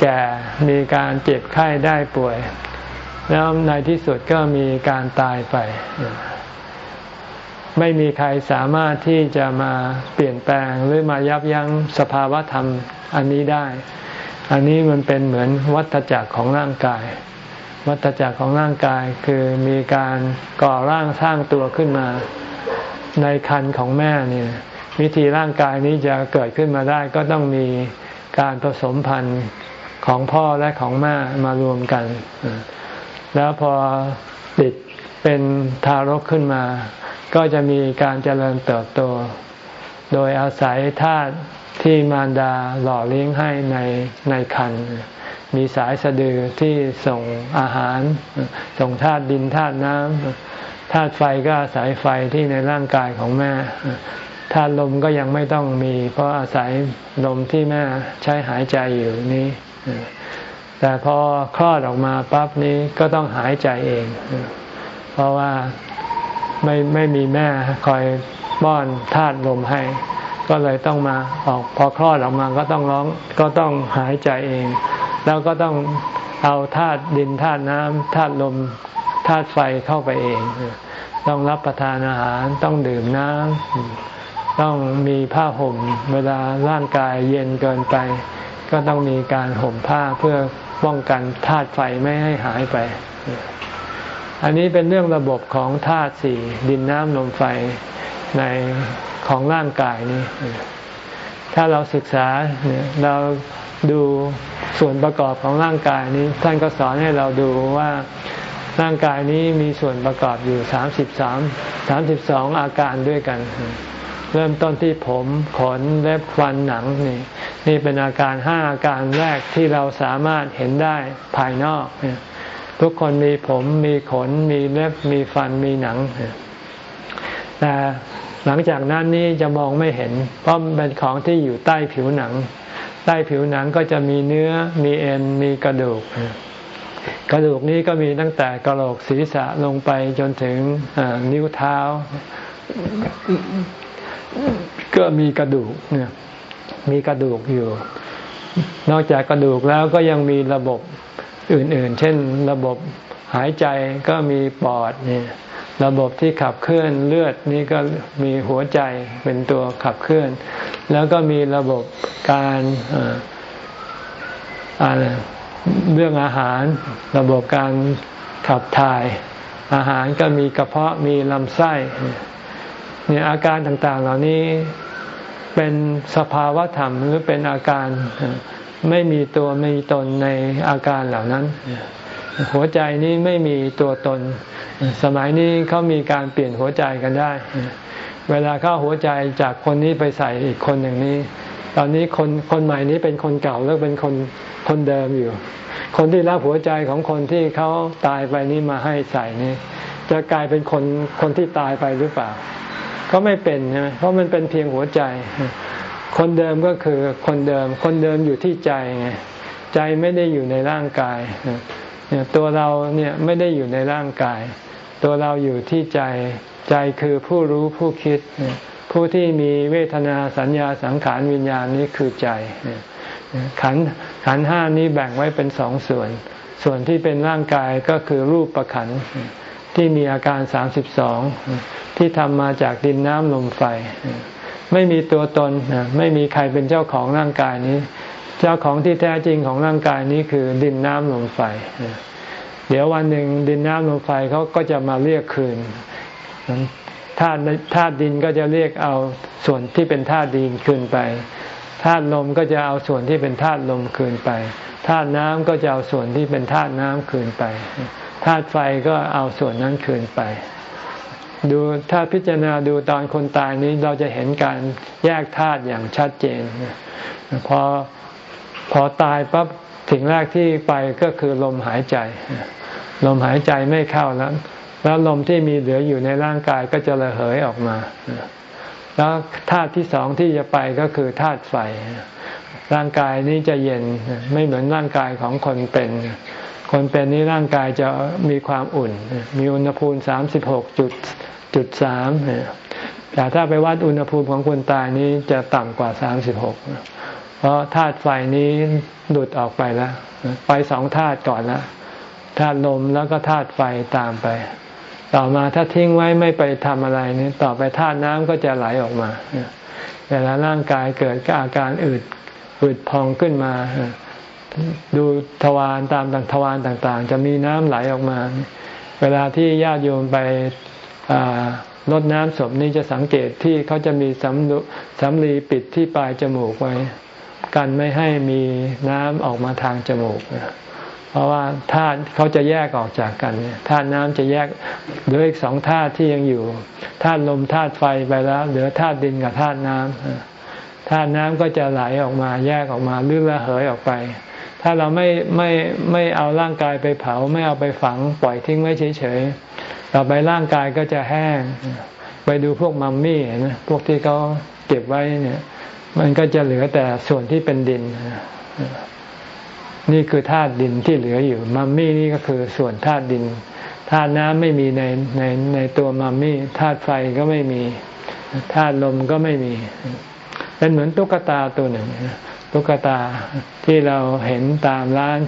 แก่มีการเจ็บไข้ได้ป่วย แล้วในที่สุดก็มีการตายไป ไม่มีใครสามารถที่จะมาเปลี่ยนแปลงหรือมายับยั้งสภาวะธรรมอันนี้ได้ อันนี้มันเป็นเหมือนวัฏจักรของร่างกาย วัฏจักรของร่างกายคือมีการก่อร่างสร้างตัวขึ้นมาในคันของแม่เนี่ยวิธีร่างกายนี้จะเกิดขึ้นมาได้ก็ต้องมีการผสมพันธุ์ของพ่อและของแม่มารวมกัน แล้วพอติดเป็นทารกขึ้นมา ก็จะมีการเจริญเติบโต โดยอาศัยธาตุ ที่มารดาหล่อเลี้ยงให้ในในคันมีสายสะดือที่ส่งอาหาร ส่งธาตุดินธาตุน้ำธาตุไฟก็อาศัยไฟที่ในร่างกายของแม่ธาตุลมก็ยังไม่ต้องมี เพราะอาศัยลมที่แม่ใช้หายใจอยู่นี้ แต่พอคลอดออกมาปั๊บนี้ก็ต้องหายใจเอง เพราะว่าไม่ไม่มีแม่คอยป้อนธาตุลมให้ ก็เลยต้องมาออกพอคลอดออกมาก็ต้องร้องก็ต้องหายใจเอง แล้วก็ต้องเอาธาตุดินธาตุน้ำธาตุลมธาตุไฟเข้าไปเอง ต้องรับประทานอาหารต้องดื่มน้ำต้องมีผ้าห่ม เวลาร่างกายเย็นเกินไป ก็ต้องมีการห่มผ้าเพื่อป้องกันธาตุไฟไม่ให้หายไป อันนี้เป็นเรื่องระบบของธาตุสี่ดินน้ำลมไฟ ในของร่างกายนี้ ถ้าเราศึกษาเราดูส่วนประกอบของร่างกายนี้ ท่านก็สอนให้เราดูว่าร่างกายนี้มีส่วนประกอบอยู่สามสิบสามสามสิบสองอาการด้วยกัน เริ่มต้นที่ผมขนเล็บฟันหนังนี่ นี่เป็นอาการห้าอาการแรกที่เราสามารถเห็นได้ภายนอกทุกคนมีผมมีขนมีเล็บมีฟันมีหนังแต่ หลังจากนั้นนี่จะมองไม่เห็น เพราะเป็นของที่อยู่ใต้ผิวหนัง ใต้ผิวหนังก็จะมีเนื้อมีเอ็นมีกระดูก กระดูกนี้ก็มีตั้งแต่กระโหลกศีรษะลงไปจนถึงนิ้วเท้า ก็มีกระดูกเนี่ยมีกระดูกอยู่ นอกจากกระดูกแล้วก็ยังมีระบบอื่นๆ เช่นระบบหายใจก็มีปอดเนี่ย ระบบที่ขับเคลื่อนเลือดนี่ก็มีหัวใจเป็นตัวขับเคลื่อน แล้วก็มีระบบการอะไรเรื่องอาหารระบบการขับถ่าย อาหารก็มีกระเพาะมีลำไส้เนี่ยอาการต่างๆ เหล่านี้เป็นสภาวะธรรมหรือเป็นอาการไม่มีตัวไม่มีตนในอาการเหล่านั้น หัวใจนี้ไม่มีตัวตน สมัยนี้เขามีการเปลี่ยนหัวใจกันได้ เวลาเข้าหัวใจจากคนนี้ไปใส่อีกคนหนึ่งนี้ ตอนนี้คนคนใหม่นี้เป็นคนเก่าแล้วเป็นคนคนเดิมอยู่ คนที่รับหัวใจของคนที่เขาตายไปนี้มาให้ใส่นี้ จะกลายเป็นคนคนที่ตายไปหรือเปล่า ก็ไม่เป็นใช่ไหมเพราะมันเป็นเพียงหัวใจ คนเดิมก็คือคนเดิม คนเดิมอยู่ที่ใจไงใจไม่ได้อยู่ในร่างกายเนี่ยตัวเราเนี่ยไม่ได้อยู่ในร่างกาย ตัวเราอยู่ที่ใจ ใจคือผู้รู้ผู้คิด ผู้ที่มีเวทนาสัญญาสังขารวิญญาณนี้คือใจ ขันขันห้านี้แบ่งไว้เป็นสองส่วน ส่วนที่เป็นร่างกายก็คือรูปประขันที่มีอาการสามสิบสองที่ทำมาจากดินน้ำลมไฟ ไม่มีตัวตนไม่มีใครเป็นเจ้าของร่างกายนี้ เจ้าของที่แท้จริงของร่างกายนี้คือดินน้ำลมไฟ เดี๋ยววันหนึ่งดินน้ำลมไฟเขาก็จะมาเรียกคืนธาตุธาตุดินก็จะเรียกเอาส่วนที่เป็นธาตุดินคืนไปธาตุลมก็จะเอาส่วนที่เป็นธาตุลมคืนไปธาตุน้ำก็จะเอาส่วนที่เป็นธาตุน้ำคืนไปธาตุไฟก็เอาส่วนนั้นคืนไป ดูถ้าพิจารณาดูตอนคนตายนี้เราจะเห็นการแยกธาตุอย่างชัดเจนพอพอตายปั๊บสิ่งแรกที่ไปก็คือลมหายใจ ลมหายใจไม่เข้าแล้ว แล้วลมที่มีเหลืออยู่ในร่างกายก็จะระเหยออกมา แล้วธาตุที่สองที่จะไปก็คือธาตุไฟ ร่างกายนี้จะเย็นไม่เหมือนร่างกายของคนเป็น คนเป็นนี้ร่างกายจะมีความอุ่น มีอุณหภูมิสามสิบหกจุดจุดสามแต่ถ้าไปวัดอุณหภูมิของคนตายนี้จะต่ำกว่าสามสิบหกเพราะธาตุไฟนี้หลุดออกไปแล้ว ไปสองธาตุก่อนแล้ว ธาตุลมแล้วก็ธาตุไฟตามไป ต่อมาถ้าทิ้งไว้ไม่ไปทำอะไรนี่ต่อไปธาตุน้ำก็จะไหลออกมาเวลาร่างกายเกิดอาการอืดอืดพองขึ้นมา ดูทวารตามต่างทวารต่างๆ จะมีน้ำไหลออกมา เวลาที่ญาติโยมไปรดน้ำศพนี้จะสังเกตที่เขาจะมีสำสำลีปิดที่ปลายจมูกไว้ กันไม่ให้มีน้ำออกมาทางจมูก เพราะว่าธาตุเขาจะแยกออกจากกันธาตุน้ำจะแยกเหลืออีกสองธาตุที่ยังอยู่ธาตุลมธาตุไฟไปแล้ว เหลือธาตุดินกับธาตุน้ำธาตุน้ำก็จะไหลออกมาแยกออกมาลื่นละเหยออกไป ถ้าเราไม่ไม่ไม่เอาร่างกายไปเผาไม่เอาไปฝังปล่อยทิ้งไว้เฉยๆต่อไปร่างกายก็จะแห้ง ไปดูพวกมัมมี่นะพวกที่เขาเก็บไว้เนี่ย มันก็จะเหลือแต่ส่วนที่เป็นดิน นี่คือธาตุดินที่เหลืออยู่ มัมมี่นี่ก็คือส่วนธาตุดินธาตุน้ำไม่มีในในในตัวมัมมี่ธาตุไฟก็ไม่มีธาตุลมก็ไม่มี เป็นเหมือนตุ๊กตาตัวหนึ่งตุ๊กตาที่เราเห็นตามร้าน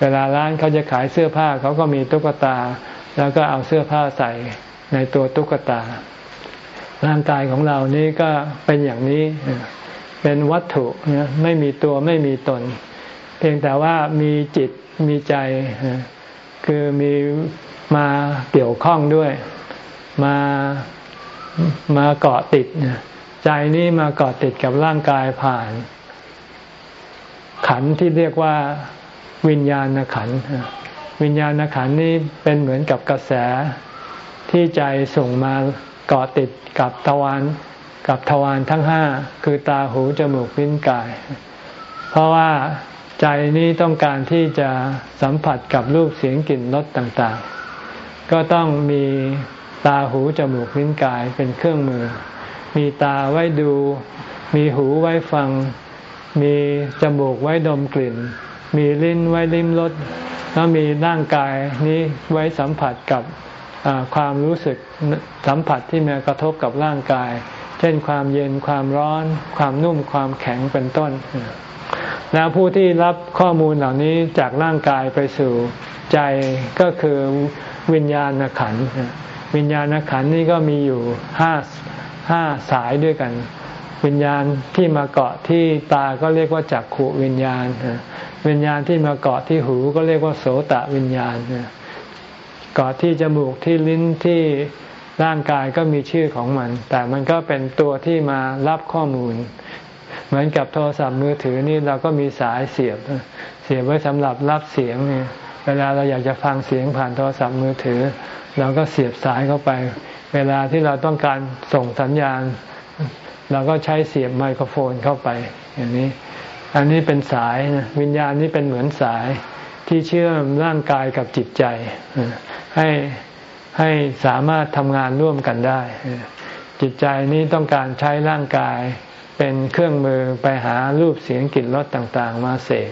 เวลาร้านเขาจะขายเสื้อผ้าเขาก็มีตุ๊กตา แล้วก็เอาเสื้อผ้าใส่ในตัวตุ๊กตา ร่างกายของเรานี้ก็เป็นอย่างนี้เป็นวัตถุไม่มีตัวไม่มีตน พียงแต่ว่ามีจิตมีใจ คือมีมาเกี่ยวข้องด้วย มามาเกาะติด ใจนี้มาเกาะติดกับร่างกายผ่าน ขันที่เรียกว่าวิญญาณขัน วิญญาณขันนี้เป็นเหมือนกับกระแสที่ใจส่งมาเกาะติดกับทวารกับทวารทั้งห้าคือตาหูจมูกลิ้นกาย เพราะว่า ใจนี้ต้องการที่จะสัมผัสกับรูปเสียงกลิ่นรสต่างๆ ก็ต้องมีตาหูจมูกลิ้นกายเป็นเครื่องมือ มีตาไว้ดู มีหูไว้ฟัง มีจมูกไว้ดมกลิ่น มีลิ้นไว้ลิ้มรสแล้วมีร่างกายนี้ไว้สัมผัสกับความรู้สึกสัมผัสที่มากระทบกับร่างกาย เช่นความเย็นความร้อน ความนุ่มความแข็งเป็นต้น แล้วผู้ที่รับข้อมูลเหล่านี้จากร่างกายไปสู่ใจก็คือวิญญาณขัน วิญญาณขันนี่ก็มีอยู่ห้าห้าสายด้วยกัน วิญญาณที่มาเกาะที่ตาก็เรียกว่าจักขุวิญญาณ วิญญาณที่มาเกาะที่หูก็เรียกว่าโสตะวิญญาณเกาะที่จมูกที่ลิ้นที่ร่างกายก็มีชื่อของมัน แต่มันก็เป็นตัวที่มารับข้อมูล เหมือนกับโทรศัพท์มือถือนี่เราก็มีสายเสียบ เสียบไว้สำหรับรับเสียงเนี่ยเวลาเราอยากจะฟังเสียงผ่านโทรศัพท์มือถือ เราก็เสียบสายเข้าไป เวลาที่เราต้องการส่งสัญญาณ เราก็ใช้เสียบไมโครโฟนเข้าไป อย่างนี้ อันนี้เป็นสายนะวิญญาณนี้เป็นเหมือนสายที่เชื่อมร่างกายกับจิตใจให้ให้สามารถทำงานร่วมกันได้ จิตใจนี้ต้องการใช้ร่างกาย เป็นเครื่องมือไปหารูปเสียงกลิ่นรสต่างๆ มาเสพ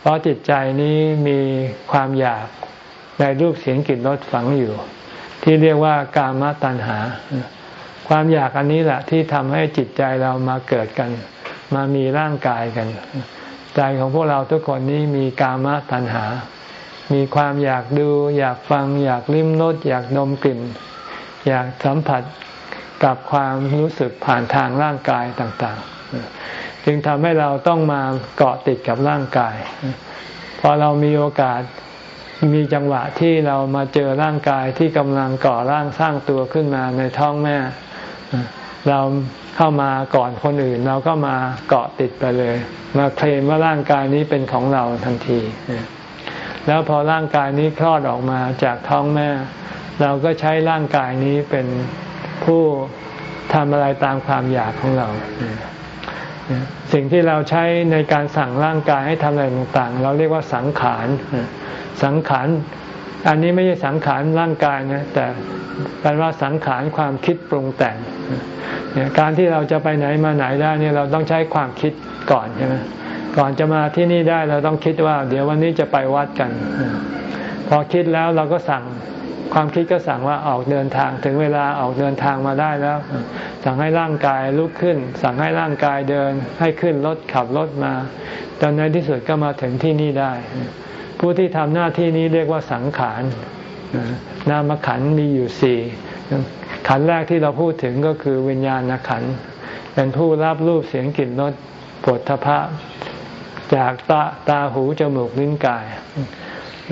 เพราะจิตใจนี้มีความอยากในรูปเสียงกลิ่นรสฝังอยู่ ที่เรียกว่ากามตัณหา ความอยากอันนี้แหละที่ทำให้จิตใจเรามาเกิดกัน มามีร่างกายกัน ใจของพวกเราทุกคนนี้มีกามตัณหา มีความอยากดู อยากฟัง อยากลิ้มรสอยากดมกลิ่น อยากสัมผัส กับความรู้สึกผ่านทางร่างกายต่างๆ จึงทำให้เราต้องมาเกาะติดกับร่างกาย พอเรามีโอกาสมีจังหวะที่เรามาเจอร่างกายที่กำลังก่อร่างสร้างตัวขึ้นมาในท้องแม่ เราเข้ามาก่อนคนอื่น เราก็มาเกาะติดไปเลย มาเคลมว่าร่างกายนี้เป็นของเราทันที แล้วพอร่างกายนี้คลอดออกมาจากท้องแม่ เราก็ใช้ร่างกายนี้เป็น ผู้ทำอะไรตามความอยากของเรา สิ่งที่เราใช้ในการสั่งร่างกายให้ทำอะไรต่างๆ เราเรียกว่าสังขาร สังขาร อันนี้ไม่ใช่สังขารร่างกายนะ แต่แปลว่าสังขารความคิดปรุงแต่ง การที่เราจะไปไหนมาไหนได้เนี่ยเราต้องใช้ความคิดก่อนใช่ไหมก่อนจะมาที่นี่ได้เราต้องคิดว่า เดี๋ยววันนี้จะไปวัดกัน พอคิดแล้วเราก็สั่ง ความคิดก็สั่งว่าออกเดินทางถึงเวลาออกเดินทางมาได้แล้ว สั่งให้ร่างกายลุกขึ้น สั่งให้ร่างกายเดิน ให้ขึ้นรถขับรถมาตอนในที่สุดก็มาถึงที่นี่ได้ ผู้ที่ทำหน้าที่นี้เรียกว่าสังขารนามขันมีอยู่สี่ขันแรกที่เราพูดถึงก็คือวิญญาณขันเป็นผู้รับรูปเสียงกลิ่นรสปวดทพะจากตาตาหูจมูกลิ้นกาย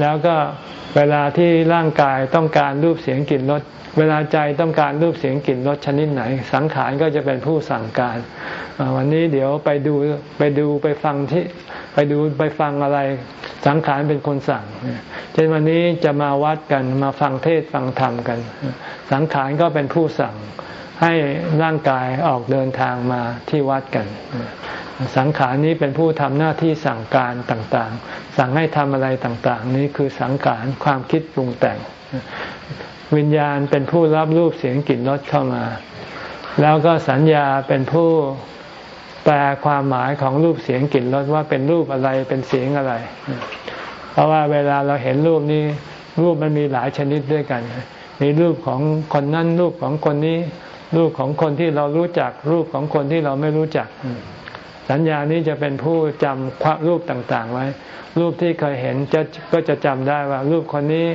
แล้วก็ เวลาที่ร่างกายต้องการรูปเสียงกลิ่นรสเวลาใจต้องการรูปเสียงกลิ่นรสชนิดไหน สังขารก็จะเป็นผู้สั่งการ วันนี้เดี๋ยวไปดูไปดูไปฟังที่ไปดูไปฟังอะไรสังขารเป็นคนสั่ง เช่นวันนี้จะมาวัดกันมาฟังเทศฟังธรรมกัน สังขารก็เป็นผู้สั่งให้ร่างกายออกเดินทางมาที่วัดกัน สังขารนี้เป็นผู้ทำหน้าที่สั่งการต่างๆ สั่งให้ทำอะไรต่างๆ นี้คือสังขารความคิดปรุงแต่ง วิญญาณเป็นผู้รับรูปเสียงกลิ่นรสเข้ามา แล้วก็สัญญาเป็นผู้แปลความหมายของรูปเสียงกลิ่นรสว่าเป็นรูปอะไรเป็นเสียงอะไร เพราะว่าเวลาเราเห็นรูปนี้ รูปมันมีหลายชนิดด้วยกัน มีรูปของคนนั้นรูปของคนนี้ รูปของคนที่เรารู้จักรูปของคนที่เราไม่รู้จัก สัญญานี้จะเป็นผู้จำความรูปต่างๆไว้ รูปที่เคยเห็นจะก็จะจำได้ว่า รูปคนนี้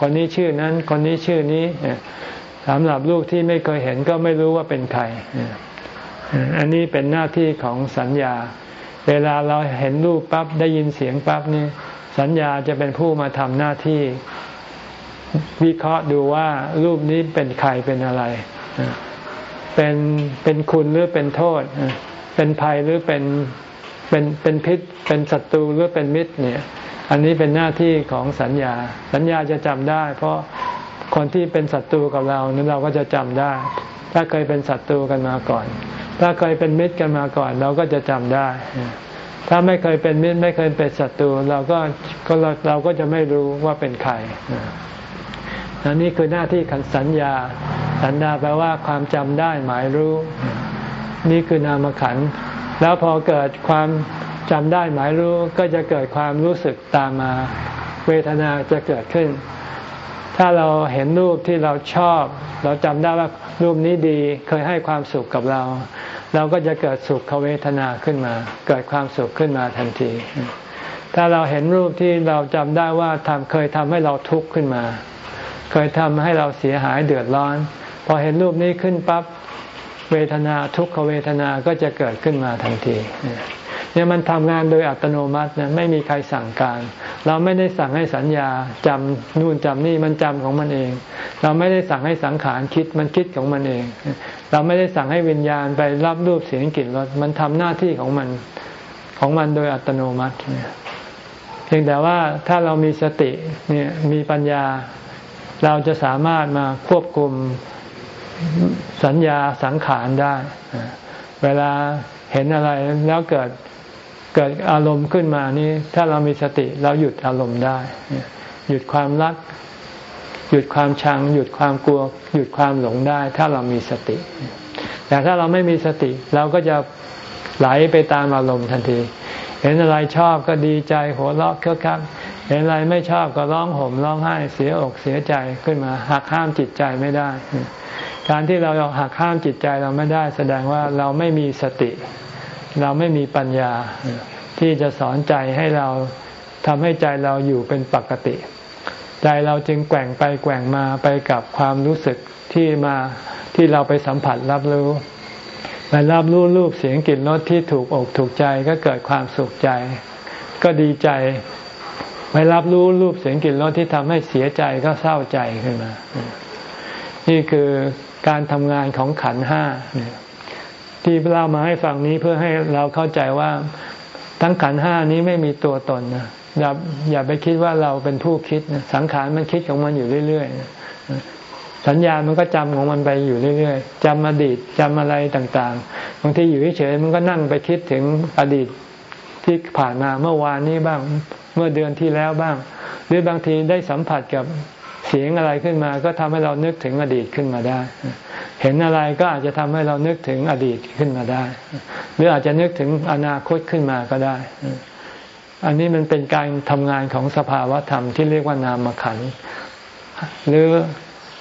คนนี้ชื่อนั้น คนนี้ชื่อนี้สำหรับรูปที่ไม่เคยเห็นก็ไม่รู้ว่าเป็นใคร อันนี้เป็นหน้าที่ของสัญญา เวลาเราเห็นรูปปั๊บได้ยินเสียงปั๊บนี่สัญญาจะเป็นผู้มาทำหน้าที่ วิเคราะห์ดูว่ารูปนี้เป็นใครเป็นอะไร เป็นเป็นคุณหรือเป็นโทษ เป็นภัยหรือเป็นเป็นเป็นพิษ เป็นศัตรูหรือเป็นมิตรเนี่ย อันนี้เป็นหน้าที่ของสัญญา สัญญาจะจำได้ เพราะคนที่เป็นศัตรูกับเรานั้นเราก็จะจำได้ ถ้าเคยเป็นศัตรูกันมาก่อน ถ้าเคยเป็นมิตรกันมาก่อน เราก็จะจำได้ ถ้าไม่เคยเป็นมิตรไม่เคยเป็นศัตรูเราก็ก็เราก็จะไม่รู้ว่าเป็นใครอันนี้คือหน้าที่ขันสัญญา สัญญาแปลว่าความจำได้หมายรู้ นี่คือนามขันแล้วพอเกิดความจำได้หมายรู้ก็จะเกิดความรู้สึกตามมา เวทนาจะเกิดขึ้น ถ้าเราเห็นรูปที่เราชอบ เราจำได้ว่ารูปนี้ดีเคยให้ความสุขกับเรา เราก็จะเกิดสุขเวทนาขึ้นมา เกิดความสุขขึ้นมาทันที ถ้าเราเห็นรูปที่เราจำได้ว่าทำเคยทำให้เราทุกข์ขึ้นมา เคยทำให้เราเสียหายเดือดร้อน พอเห็นรูปนี้ขึ้นปั๊บ เวทนาทุกขเวทนาก็จะเกิดขึ้นมาทันทีเนี่ยมันทำงานโดยอัตโนมัตินะไม่มีใครสั่งการ เราไม่ได้สั่งให้สัญญาจำนู่นจำนี่มันจำของมันเอง เราไม่ได้สั่งให้สังขารคิดมันคิดของมันเอง เราไม่ได้สั่งให้วิญญาณไปรับรูปเสียงกลิ่นรสมันทำหน้าที่ของมันของมันโดยอัตโนมัติเพียงแต่ว่าถ้าเรามีสติเนี่ยมีปัญญา เราจะสามารถมาควบคุม สัญญาสังขารได้ เวลาเห็นอะไรแล้วเกิดเกิดอารมณ์ขึ้นมานี้ ถ้าเรามีสติเราหยุดอารมณ์ได้ หยุดความรัก หยุดความชัง หยุดความกลัว หยุดความหลงได้ ถ้าเรามีสติ แต่ถ้าเราไม่มีสติ เราก็จะไหลไปตามอารมณ์ทันที เห็นอะไรชอบก็ดีใจหัวเราะเคิคักเห็นอะไรไม่ชอบก็ร้องห่มร้องไห้เสียอกเสียใจขึ้นมาหักห้ามจิตใจไม่ได้ การที่เราหักห้ามจิตใจเราไม่ได้แสดงว่าเราไม่มีสติ เราไม่มีปัญญาที่จะสอนใจให้เราทำให้ใจเราอยู่เป็นปกติ ใจเราจึงแกว่งไปแกว่งมาไปกับความรู้สึกที่มาที่เราไปสัมผัสรับรู้ไปรับรู้รูปเสียงกลิ่นรสที่ถูกอกถูกใจก็เกิดความสุขใจ ก็ดีใจไปรับรู้รูปเสียงกลิ่นรสที่ทำให้เสียใจก็เศร้าใจขึ้นมา นี่คือ การทำงานของขันห้าที่เล่ามาให้ฟังนี้เพื่อให้เราเข้าใจว่าทั้งขันห้านี้ไม่มีตัวตนนะอย่าอย่าไปคิดว่าเราเป็นผู้คิดนะสังขารมันคิดของมันอยู่เรื่อยๆสัญญามันก็จำของมันไปอยู่เรื่อยๆจำอดีตจำอะไรต่างๆบางทีอยู่เฉยๆมันก็นั่งไปคิดถึงอดีตที่ผ่านมาเมื่อวานนี้บ้าง เมื่อเดือนที่แล้วบ้าง หรือบางทีได้สัมผัสกับ เสียงอะไรขึ้นมาก็ทำให้เรานึกถึงอดีตขึ้นมาได้ เห็นอะไรก็อาจจะทำให้เรานึกถึงอดีตขึ้นมาได้ หรืออาจจะนึกถึงอนาคตขึ้นมาก็ได้ อันนี้มันเป็นการทำงานของสภาวะธรรมที่เรียกว่านามขันหรือ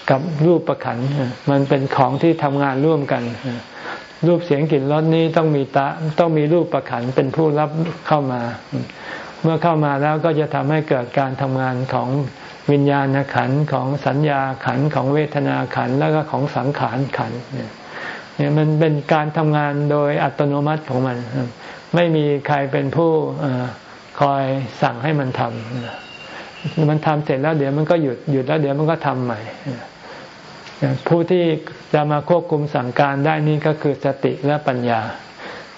กับรูปประขันมันเป็นของที่ทำงานร่วมกันรูปเสียงกลิ่นรสนี้ต้องมีตาต้องมีรูปประขันเป็นผู้รับเข้ามา เมื่อเข้ามาแล้วก็จะทำให้เกิดการทำงานของ วิญญาณขันของสัญญาขันของเวทนาขันแล้วก็ของสังขารขันเนี่ยมันเป็นการทำงานโดยอัตโนมัติของมัน ไม่มีใครเป็นผู้คอยสั่งให้มันทำมันทำเสร็จแล้วเดี๋ยวมันก็หยุดหยุดแล้วเดี๋ยวมันก็ทำใหม่ผู้ที่จะมาควบคุมสั่งการได้นี่ก็คือสติและปัญญา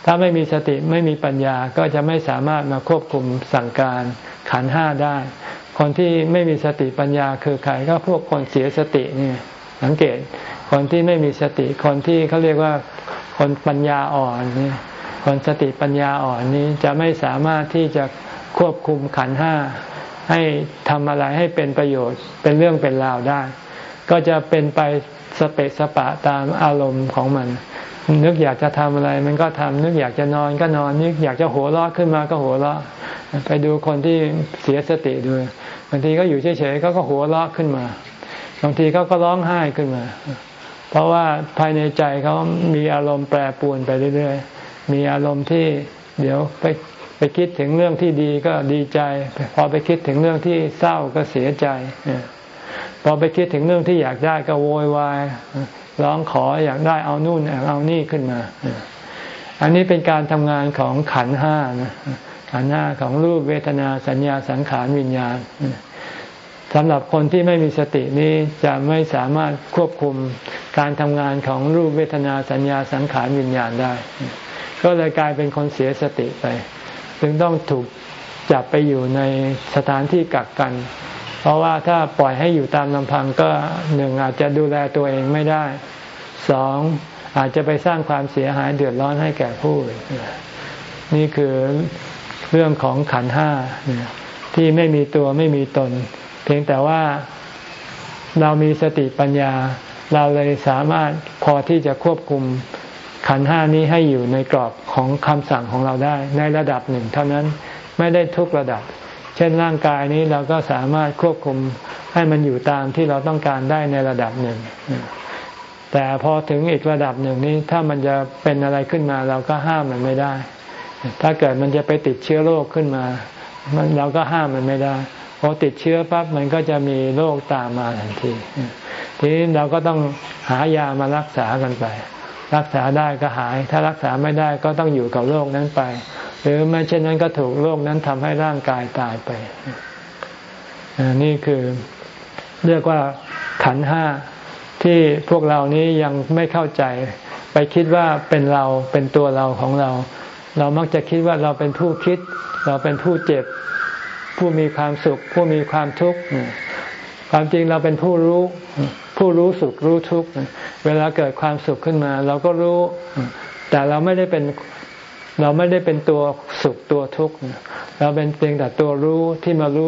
ถ้าไม่มีสติไม่มีปัญญาก็จะไม่สามารถมาควบคุมสั่งการขันห้าได้ คนที่ไม่มีสติปัญญาคือใครก็พวกคนเสียสตินี่สังเกต คนที่ไม่มีสติคนที่เขาเรียกว่าคนปัญญาอ่อนนี่คนสติปัญญาอ่อนนี้จะไม่สามารถที่จะควบคุมขันห้าให้ทำอะไรให้เป็นประโยชน์เป็นเรื่องเป็นราวได้ ก็จะเป็นไปสเปสปะตามอารมณ์ของมัน นึกอยากจะทำอะไรมันก็ทำนึกอยากจะนอนก็นอน นึกอยากจะหัวเราะขึ้นมาก็หัวเราะไปดูคนที่เสียสติดูบางทีก็อยู่เฉยๆเขาก็หัวเราะขึ้นมา บางทีเขาก็ร้องไห้ขึ้นมา เพราะว่าภายในใจเขามีอารมณ์แปรปรวนไปเรื่อยๆ มีอารมณ์ที่เดี๋ยวไปไปคิดถึงเรื่องที่ดีก็ดีใจ พอไปคิดถึงเรื่องที่เศร้าก็เสียใจพอไปคิดถึงเรื่องที่อยากได้ก็โวยวาย ร้องขออยากได้เอานู่นเอานี่ขึ้นมา อันนี้เป็นการทำงานของขันห้านะขันห้าของรูปเวทนาสัญญาสังขารวิญญาณสำหรับคนที่ไม่มีสตินี้จะไม่สามารถควบคุมการทำงานของรูปเวทนาสัญญาสังขารวิญญาณได้ ก็เลยกลายเป็นคนเสียสติไป จึงต้องถูกจับไปอยู่ในสถานที่กักกัน เพราะว่าถ้าปล่อยให้อยู่ตามลำพังก็หนึ่งอาจจะดูแลตัวเองไม่ได้สองอาจจะไปสร้างความเสียหายเดือดร้อนให้แก่ผู้อื่นนี่คือเรื่องของขันห้าที่ไม่มีตัวไม่มีตน เพียงแต่ว่าเรามีสติปัญญา เราเลยสามารถพอที่จะควบคุมขันห้านี้ให้อยู่ในกรอบของคำสั่งของเราได้ ในระดับหนึ่งเท่านั้นไม่ได้ทุกระดับ ช่นร่างกายนี้เราก็สามารถควบคุมให้มันอยู่ตามที่เราต้องการได้ในระดับหนึ่ง แต่พอถึงอีกระดับหนึ่งนี้ถ้ามันจะเป็นอะไรขึ้นมา เราก็ห้ามมันไม่ได้ ถ้าเกิดมันจะไปติดเชื้อโรคขึ้นมา มันเราก็ห้ามมันไม่ได้พอติดเชื้อปั๊บมันก็จะมีโรคตามมาทันที ทีนี้เราก็ต้องหายามารักษากันไป รักษาได้ก็หาย ถ้ารักษาไม่ได้ก็ต้องอยู่กับโรคนั้นไป หรือไม่เช่นนั้นก็ถูกโรคนั้นทำให้ร่างกายตายไป นี่คือเรียกว่าขันห้าที่พวกเรานี้ยังไม่เข้าใจ ไปคิดว่าเป็นเราเป็นตัวเราของเรา เรามักจะคิดว่าเราเป็นผู้คิด เราเป็นผู้เจ็บ ผู้มีความสุข ผู้มีความทุกข์ความจริงเราเป็นผู้รู้ ผู้รู้สุขรู้ทุกข์เวลาเกิดความสุขขึ้นมา เราก็รู้ แต่เราไม่ได้เป็น เราไม่ได้เป็นตัวสุขตัวทุกข์ เราเป็นเพียงแต่ตัวรู้ที่มารู้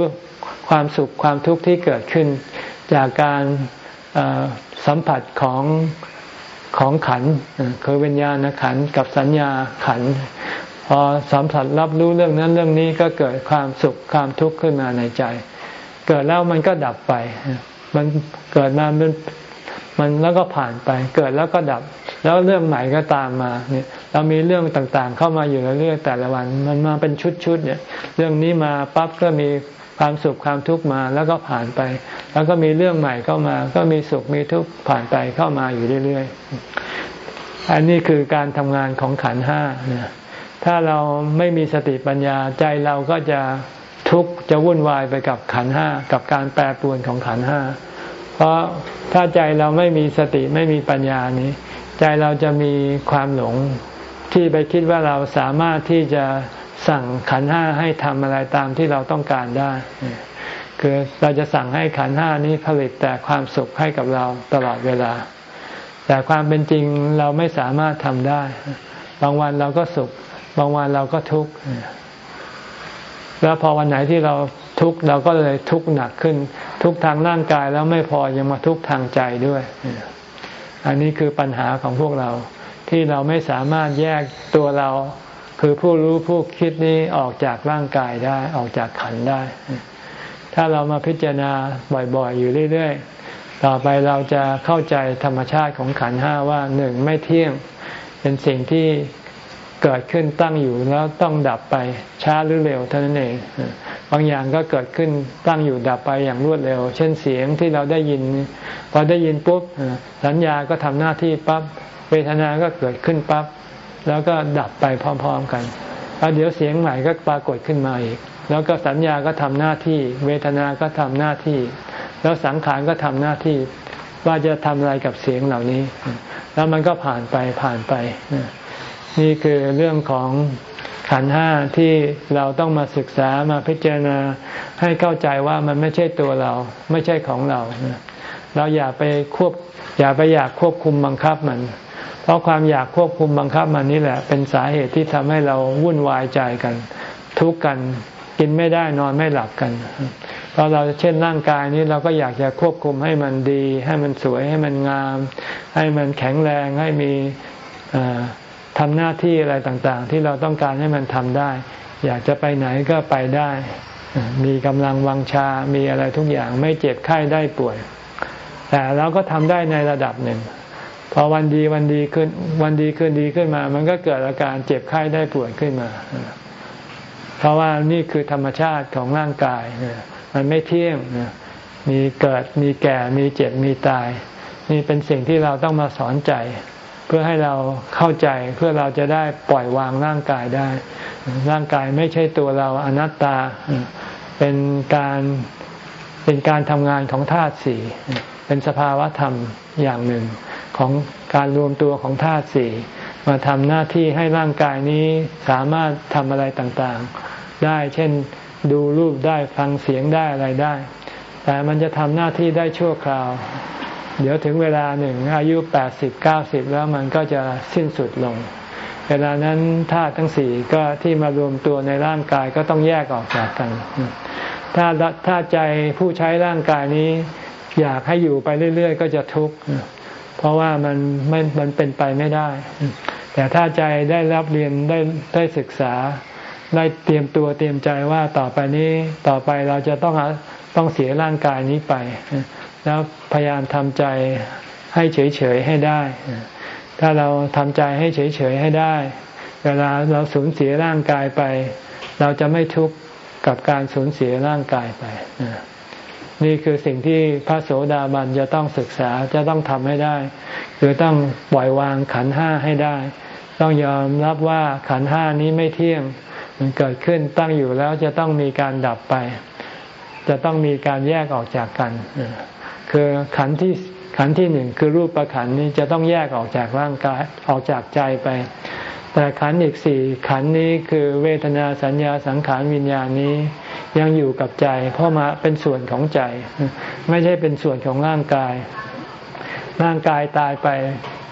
ความสุขความทุกข์ที่เกิดขึ้น จากการสัมผัสของของขันคือวิญญาณขันกับสัญญาขันพอสัมผัสรับรู้เรื่องนั้นเรื่องนี้ก็เกิดความสุขความทุกข์ขึ้นมาในใจ เกิดแล้วมันก็ดับไป มันเกิดมามันมันแล้วก็ผ่านไป เกิดแล้วก็ดับ แล้วเรื่องใหม่ก็ตามมาเนี่ย เรามีเรื่องต่างๆ เข้ามาอยู่เรื่อยๆแต่ละวัน มันมาเป็นชุดๆเนี่ย เรื่องนี้มาปั๊บก็มีความสุขความทุกข์มาแล้วก็ผ่านไป แล้วก็มีเรื่องใหม่เข้ามา ก็มีสุขมีทุกข์ผ่านไปเข้ามาอยู่เรื่อยๆ อันนี้คือการทำงานของขันห้าเนี่ยถ้าเราไม่มีสติปัญญาใจเราก็จะทุกข์จะวุ่นวายไปกับขันห้ากับการแปรปรวนของขันห้าเพราะถ้าใจเราไม่มีสติไม่มีปัญญานี้ ใจเราจะมีความหลง ที่ไปคิดว่าเราสามารถที่จะสั่งขันห้าให้ทำอะไรตามที่เราต้องการได้ คือเราจะสั่งให้ขันห้านี้ผลิตแต่ความสุขให้กับเราตลอดเวลา แต่ความเป็นจริงเราไม่สามารถทำได้ บางวันเราก็สุข บางวันเราก็ทุกข์แล้วพอวันไหนที่เราทุกข์เราก็เลยทุกข์หนักขึ้น ทุกข์ทางร่างกายแล้วไม่พอยังมาทุกข์ทางใจด้วย อันนี้คือปัญหาของพวกเรา ที่เราไม่สามารถแยกตัวเรา คือผู้รู้ผู้คิดนี้ออกจากร่างกายได้ออกจากขันได้ ถ้าเรามาพิจารณาบ่อยๆ อยู่เรื่อยๆ ต่อไปเราจะเข้าใจธรรมชาติของขันห้าว่าหนึ่งไม่เที่ยงเป็นสิ่งที่เกิดขึ้นตั้งอยู่แล้วต้องดับไปช้าหรือเร็วเท่านั้นเอง บางอย่างก็เกิดขึ้นตั้งอยู่ดับไปอย่างรวดเร็ว เช่นเสียงที่เราได้ยิน พอได้ยินปุ๊บสัญญาก็ทำหน้าที่ปั๊บ เวทนาก็เกิดขึ้นปั๊บแล้วก็ดับไปพร้อมๆกันแล้วเดี๋ยวเสียงใหม่ก็ปรากฏขึ้นมาอีก แล้วก็สัญญาก็ทำหน้าที่ เวทนาก็ทำหน้าที่ แล้วสังขารก็ทำหน้าที่ ว่าจะทำอะไรกับเสียงเหล่านี้ แล้วมันก็ผ่านไปผ่านไปนี่คือเรื่องของขันห้าที่เราต้องมาศึกษามาพิจารณาให้เข้าใจว่ามันไม่ใช่ตัวเรา ไม่ใช่ของเรา เราอย่าไปควบ อย่าไปอยากควบคุมบังคับมัน เพราะความอยากควบคุมบังคับมันนี่แหละ เป็นสาเหตุที่ทำให้เราวุ่นวายใจกัน ทุกข์กันกินไม่ได้นอนไม่หลับกันพอเราเช่นร่างกายนี้เราก็อยากจะควบคุมให้มันดี ให้มันสวยให้มันงาม ให้มันแข็งแรงให้มีทำหน้าที่อะไรต่างๆ ที่เราต้องการให้มันทำได้ อยากจะไปไหนก็ไปได้ มีกำลังวังชา มีอะไรทุกอย่างไม่เจ็บไข้ได้ป่วย แต่เราก็ทำได้ในระดับหนึ่ง พอวันดีวันดีขึ้น วันดีขึ้นดีขึ้นมา มันก็เกิดอาการเจ็บไข้ได้ป่วยขึ้นมา เพราะว่านี่คือธรรมชาติของร่างกายมันไม่เที่ยงมีเกิดมีแก่มีเจ็บมีตาย นี่เป็นสิ่งที่เราต้องมาสอนใจ เพื่อให้เราเข้าใจเพื่อเราจะได้ปล่อยวางร่างกายได้ ร่างกายไม่ใช่ตัวเราอนัตตา เป็นการเป็นการทำงานของธาตุสี่เป็นสภาวะธรรมอย่างหนึ่ง ของการรวมตัวของธาตุสี่มาทำหน้าที่ให้ร่างกายนี้สามารถทำอะไรต่างๆ ได้เช่นดูรูปได้ฟังเสียงได้อะไรได้ แต่มันจะทำหน้าที่ได้ชั่วคราว เดี๋ยวถึงเวลาหนึ่งอายุแปดสิบเก้าสิบแล้วมันก็จะสิ้นสุดลง เวลานั้นธาตุทั้งสี่ก็ที่มารวมตัวในร่างกายก็ต้องแยกออกจากกัน ถ้าถ้าใจผู้ใช้ร่างกายนี้ อยากให้อยู่ไปเรื่อย ๆ ก็จะทุกข์ เพราะว่ามันไม่มันเป็นไปไม่ได้ แต่ถ้าใจได้รับเรียนได้ได้ศึกษา ได้เตรียมตัวเตรียมใจว่าต่อไปนี้ต่อไปเราจะต้องต้องเสียร่างกายนี้ไป แล้วพยายามทำใจให้เฉยๆให้ได้ ถ้าเราทำใจให้เฉยๆให้ได้ เวลาเราสูญเสียร่างกายไป เราจะไม่ทุกข์กับการสูญเสียร่างกายไป นี่คือสิ่งที่พระโสดาบันจะต้องศึกษาจะต้องทำให้ได้ คือต้องปล่อยวางขันห้าให้ได้ ต้องยอมรับว่าขันห้านี้ไม่เที่ยง มันเกิดขึ้นตั้งอยู่แล้วจะต้องมีการดับไป จะต้องมีการแยกออกจากกัน คือขันที่ขันที่หนึ่งคือรูปประขันนี้จะต้องแยกออกจากร่างกายออกจากใจไป แต่ขันอีกสี่ขันนี้คือเวทนาสัญญาสังขารวิญญาณนี้ ยังอยู่กับใจ เพราะมาเป็นส่วนของใจ ไม่ใช่เป็นส่วนของร่างกาย ร่างกายตายไป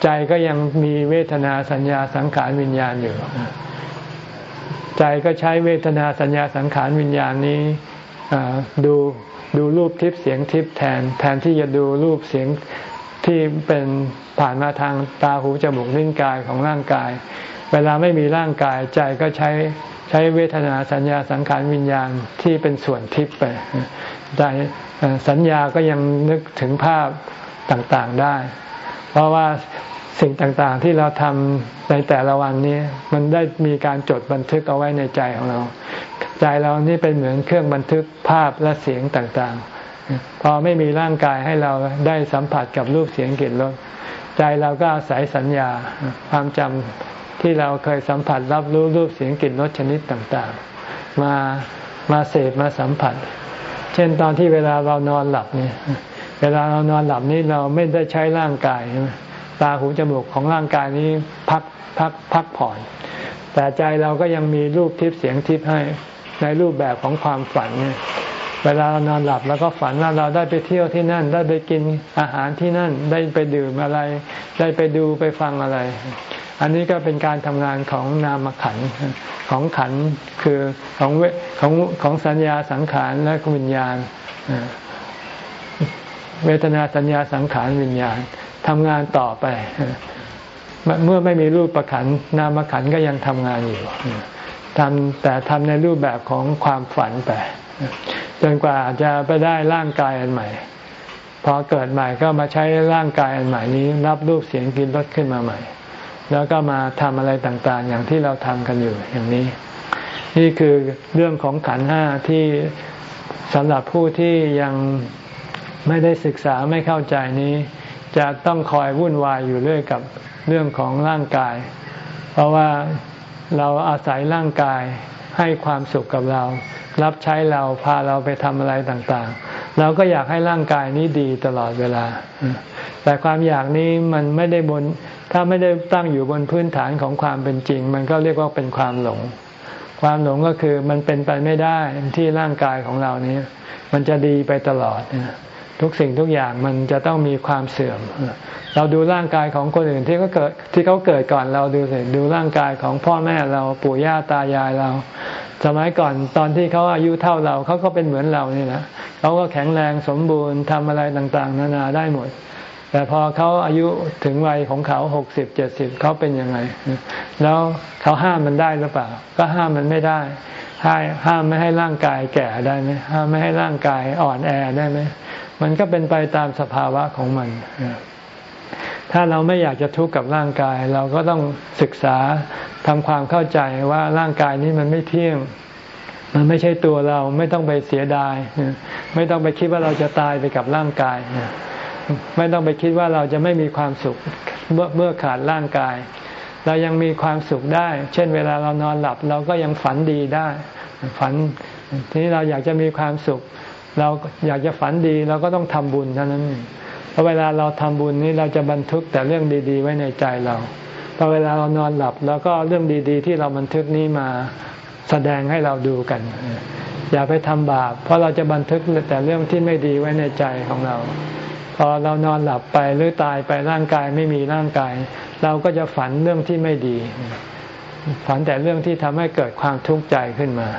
ใจก็ยังมีเวทนาสัญญาสังขารวิญญาณอยู่ ใจก็ใช้เวทนาสัญญาสังขารวิญญาณนี้ดูดูรูปทิพย์เสียงทิพย์แทนแทนที่จะดูรูปเสียงที่เป็นผ่านมาทางตาหูจมูกลิ้นกายของร่างกาย เวลาไม่มีร่างกายใจก็ใช้ ใช้เวทนาสัญญาสังขารวิญญาณที่เป็นส่วนทิพย์ไปใจสัญญาก็ยังนึกถึงภาพต่างๆได้ เพราะว่าสิ่งต่างๆที่เราทำในแต่ละวันนี้ มันได้มีการจดบันทึกเอาไว้ในใจของเรา ใจเรานี่เป็นเหมือนเครื่องบันทึกภาพและเสียงต่างๆ พอไม่มีร่างกายให้เราได้สัมผัสกับรูปเสียงกลิ่นรสใจเราก็อาศัยสัญญาความจำ ที่เราเคยสัมผัสรับรู้รูปเสียงกลิ่นรสชนิดต่างๆ มามาเสพมาสัมผัส เช่นตอนที่เวลาเรานอนหลับเนี่ย เวลาเรานอนหลับนี่เราไม่ได้ใช้ร่างกายใช่ไหมตาหูจมูกของร่างกายนี้พักพักพักผ่อน แต่ใจเราก็ยังมีรูปทิพย์เสียงทิพย์ให้ในรูปแบบของความฝันเนี่ยเวลาเรานอนหลับแล้วก็ฝันว่าเราได้ไปเที่ยวที่นั่น ได้ไปกินอาหารที่นั่น ได้ไปดื่มอะไร ได้ไปดูไปฟังอะไร อันนี้ก็เป็นการทำงานของนามขันของขันคือของเวของของสัญญาสังขารและวิญญาณ เวทนาสัญญาสังขารวิญญาณทำงานต่อไป เมื่อไม่มีรูปประขันนามขันก็ยังทำงานอยู่ทำแต่ทำในรูปแบบของความฝันไปจนกว่าจะไปได้ร่างกายอันใหม่ พอเกิดใหม่ก็มาใช้ร่างกายอันใหม่นี้ รับรูปเสียงกินรสขึ้นมาใหม่ แล้วก็มาทำอะไรต่างๆ อย่างที่เราทำกันอยู่อย่างนี้ นี่คือเรื่องของขันห้าที่สำหรับผู้ที่ยังไม่ได้ศึกษาไม่เข้าใจนี้ จะต้องคอยวุ่นวายอยู่เรื่อยกับเรื่องของร่างกาย เพราะว่าเราอาศัยร่างกายให้ความสุขกับเรา รับใช้เราพาเราไปทำอะไรต่างๆ เราก็อยากให้ร่างกายนี้ดีตลอดเวลา แต่ความอยากนี้มันไม่ได้บน ถ้าไม่ได้ตั้งอยู่บนพื้นฐานของความเป็นจริง มันก็เรียกว่าเป็นความหลง ความหลงก็คือมันเป็นไปไม่ได้ที่ร่างกายของเรานี้ มันจะดีไปตลอดทุกสิ่งทุกอย่างมันจะต้องมีความเสื่อม เราดูร่างกายของคนอื่นที่เขาเกิดที่เขาเกิดก่อนเราดูสิดูร่างกายของพ่อแม่เราปู่ย่าตายายเรา สมัยก่อนตอนที่เขาอายุเท่าเราเขาก็เป็นเหมือนเรานี่นะเขาก็แข็งแรงสมบูรณ์ทำอะไรต่างๆ นานาได้หมด แต่พอเขาอายุถึงวัยของเขาหกสิบเจ็ดสิบเขาเป็นยังไง แล้วเขาห้ามมันได้หรือเปล่า ก็ห้ามมันไม่ได้ ห้ามไม่ให้ร่างกายแก่ได้ไหมห้ามไม่ให้ร่างกายอ่อนแอได้ไหมมันก็เป็นไปตามสภาวะของมัน ถ้าเราไม่อยากจะทุกข์กับร่างกาย เราก็ต้องศึกษาทำความเข้าใจว่าร่างกายนี้มันไม่เที่ยงมันไม่ใช่ตัวเราไม่ต้องไปเสียดาย ไม่ต้องไปคิดว่าเราจะตายไปกับร่างกาย ไม่ต้องไปคิดว่าเราจะไม่มีความสุขเมื่อเมื่อขาดร่างกาย เรายังมีความสุขได้ เช่น เวลาเรานอนหลับเราก็ยังฝันดีได้ ฝันทีนี้เราอยากจะมีความสุข เราอยากจะฝันดีเราก็ต้องทำบุญเท่านั้นเพราะเวลาเราทำบุญนี้เราจะบันทึกแต่เรื่องดี ๆ ไว้ในใจเราพอเวลาเรานอนหลับเราก็เรื่องดี ๆ ที่เราบันทึกนี้มาแสดงให้เราดูกัน อย่าไปทำบาป เพราะเราจะบันทึกแต่เรื่องที่ไม่ดีไว้ในใจของเรา อเรานอนหลับไปหรือตายไปร่างกายไม่มีร่างกาย เราก็จะฝันเรื่องที่ไม่ดี ฝันแต่เรื่องที่ทำให้เกิดความทุกข์ใจขึ้นมา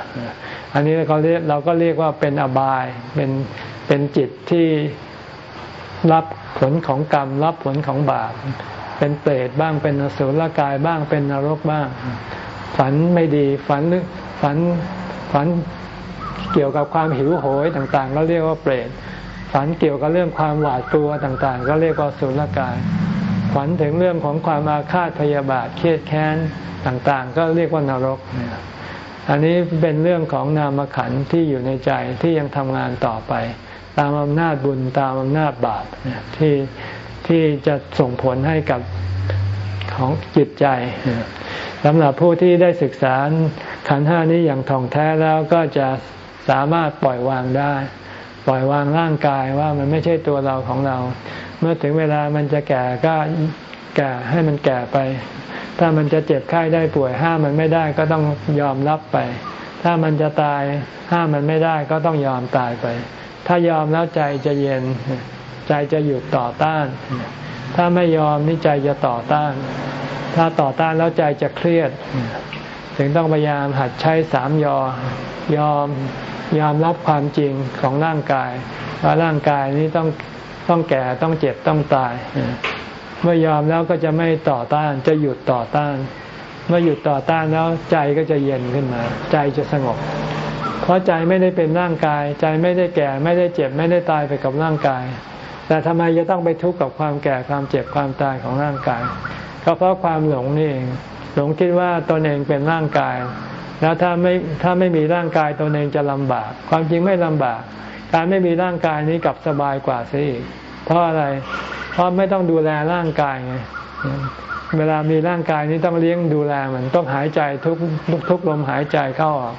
อันนี้เราเรียกเราก็เรียกว่าเป็นอบายเป็นเป็นจิตที่รับผลของกรรม รับผลของบาปเป็นเปรตบ้างเป็นอสุรกายบ้างเป็นนรกบ้าง ฝันไม่ดีฝันฝันฝันเกี่ยวกับความหิวโหยต่างๆ ก็เรียกว่าเปรต ฝันเกี่ยวกับเรื่องความหวาดกลัวต่างๆ ก็เรียกว่าสุรกายฝันถึงเรื่องของความอาฆาตพยาบาทเครียดแค้นต่างๆ ก็เรียกว่านรก อันนี้เป็นเรื่องของนามขันที่อยู่ในใจที่ยังทำงานต่อไป ตามอำนาจบุญตามอำนาจบาปที่ที่จะส่งผลให้กับของจิตใจสำหรับผู้ที่ได้ศึกษาขันห้านี้อย่างท่องแท้แล้วก็จะสามารถปล่อยวางได้ ปล่อยวางร่างกายว่ามันไม่ใช่ตัวเราของเรา เมื่อถึงเวลามันจะแก่ก็แก่ให้มันแก่ไป ถ้ามันจะเจ็บไข้ได้ป่วยห้ามมันไม่ได้ก็ต้องยอมรับไป ถ้ามันจะตายห้ามมันไม่ได้ก็ต้องยอมตายไป ถ้ายอมแล้วใจจะเย็นใจจะหยุดต่อต้าน ถ้าไม่ยอมนี่ใจจะต่อต้าน ถ้าต่อต้านแล้วใจจะเครียดถึงต้องพยายามหัดใช้สามยอ ยอม ยอมรับความจริงของร่างกาย ว่าร่างกายนี้ต้องต้องแก่ต้องเจ็บต้องตาย เมื่อยอมแล้วก็จะไม่ต่อต้านจะหยุดต่อต้าน เมื่อหยุดต่อต้านแล้วใจก็จะเย็นขึ้นมา ใจจะสงบ เพราะใจไม่ได้เป็นร่างกาย ใจไม่ได้แก่ไม่ได้เจ็บไม่ได้ตายไปกับร่างกาย แต่ทำไมจะต้องไปทุกข์กับความแก่ความเจ็บความตายของร่างกาย ก็เพราะความหลงนี่เองหลงคิดว่าตนเองเป็นร่างกาย แล้วถ้าไม่ถ้าไม่มีร่างกายตนเองจะลำบาก ความจริงไม่ลำบาก การไม่มีร่างกายนี้กลับสบายกว่าซิอีก เพราะอะไร เพราะไม่ต้องดูแลร่างกายไงเวลามีร่างกายนี้ต้องเลี้ยงดูแลมันต้องหายใจทุกทุกลมหายใจเข้าออก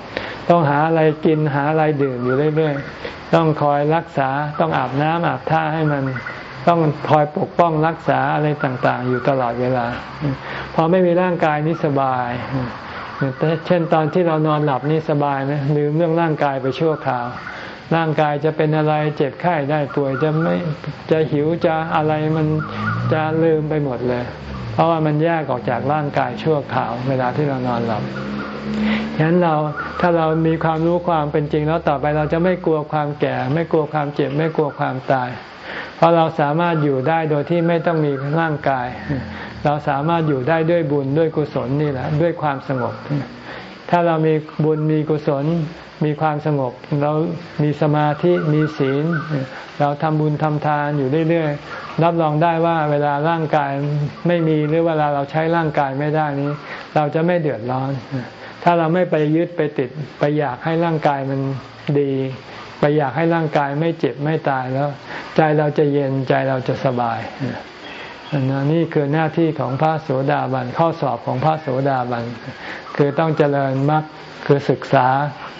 ต้องหาอะไรกินหาอะไรดื่มอยู่เรื่อยๆต้องคอยรักษาต้องอาบน้ำอาบท่าให้มัน ต้องคอยปกป้องรักษาอะไรต่างๆ อยู่ตลอดเวลา พอไม่มีร่างกายนี้สบาย เช่นตอนที่เรานอนหลับนี่สบายนะลืมเรื่องร่างกายไปชั่วคราว ร่างกายจะเป็นอะไรเจ็บไข้ได้ป่วยจะไม่จะหิวจะอะไรมันจะลืมไปหมดเลย เพราะว่ามันแยกออกจากร่างกายชั่วคราว เวลาที่เรานอนหลับฉะนั้นเราถ้าเรามีความรู้ความเป็นจริงแล้วต่อไปเราจะไม่กลัวความแก่ ไม่กลัวความเจ็บ ไม่กลัวความตาย เพราะเราสามารถอยู่ได้โดยที่ไม่ต้องมีร่างกาย เราสามารถอยู่ได้ด้วยบุญด้วยกุศลนี่แหละ ด้วยความสงบ ถ้าเรามีบุญมีกุศล มีความสงบ เรามีสมาธิมีศีล เราทำบุญทำทานอยู่เรื่อยๆรับรองได้ว่าเวลาร่างกายไม่มีหรือเวลาเราใช้ร่างกายไม่ได้นี้ เราจะไม่เดือดร้อน ถ้าเราไม่ไปยึดไปติดไปอยากให้ร่างกายมันดีไปอยากให้ร่างกายไม่เจ็บไม่ตายแล้ว ใจเราจะเย็นใจเราจะสบาย นนี้คือหน้าที่ของพระโสดาบันข้อสอบของพระโสดาบันคือต้องเจริญมรรคคือศึกษา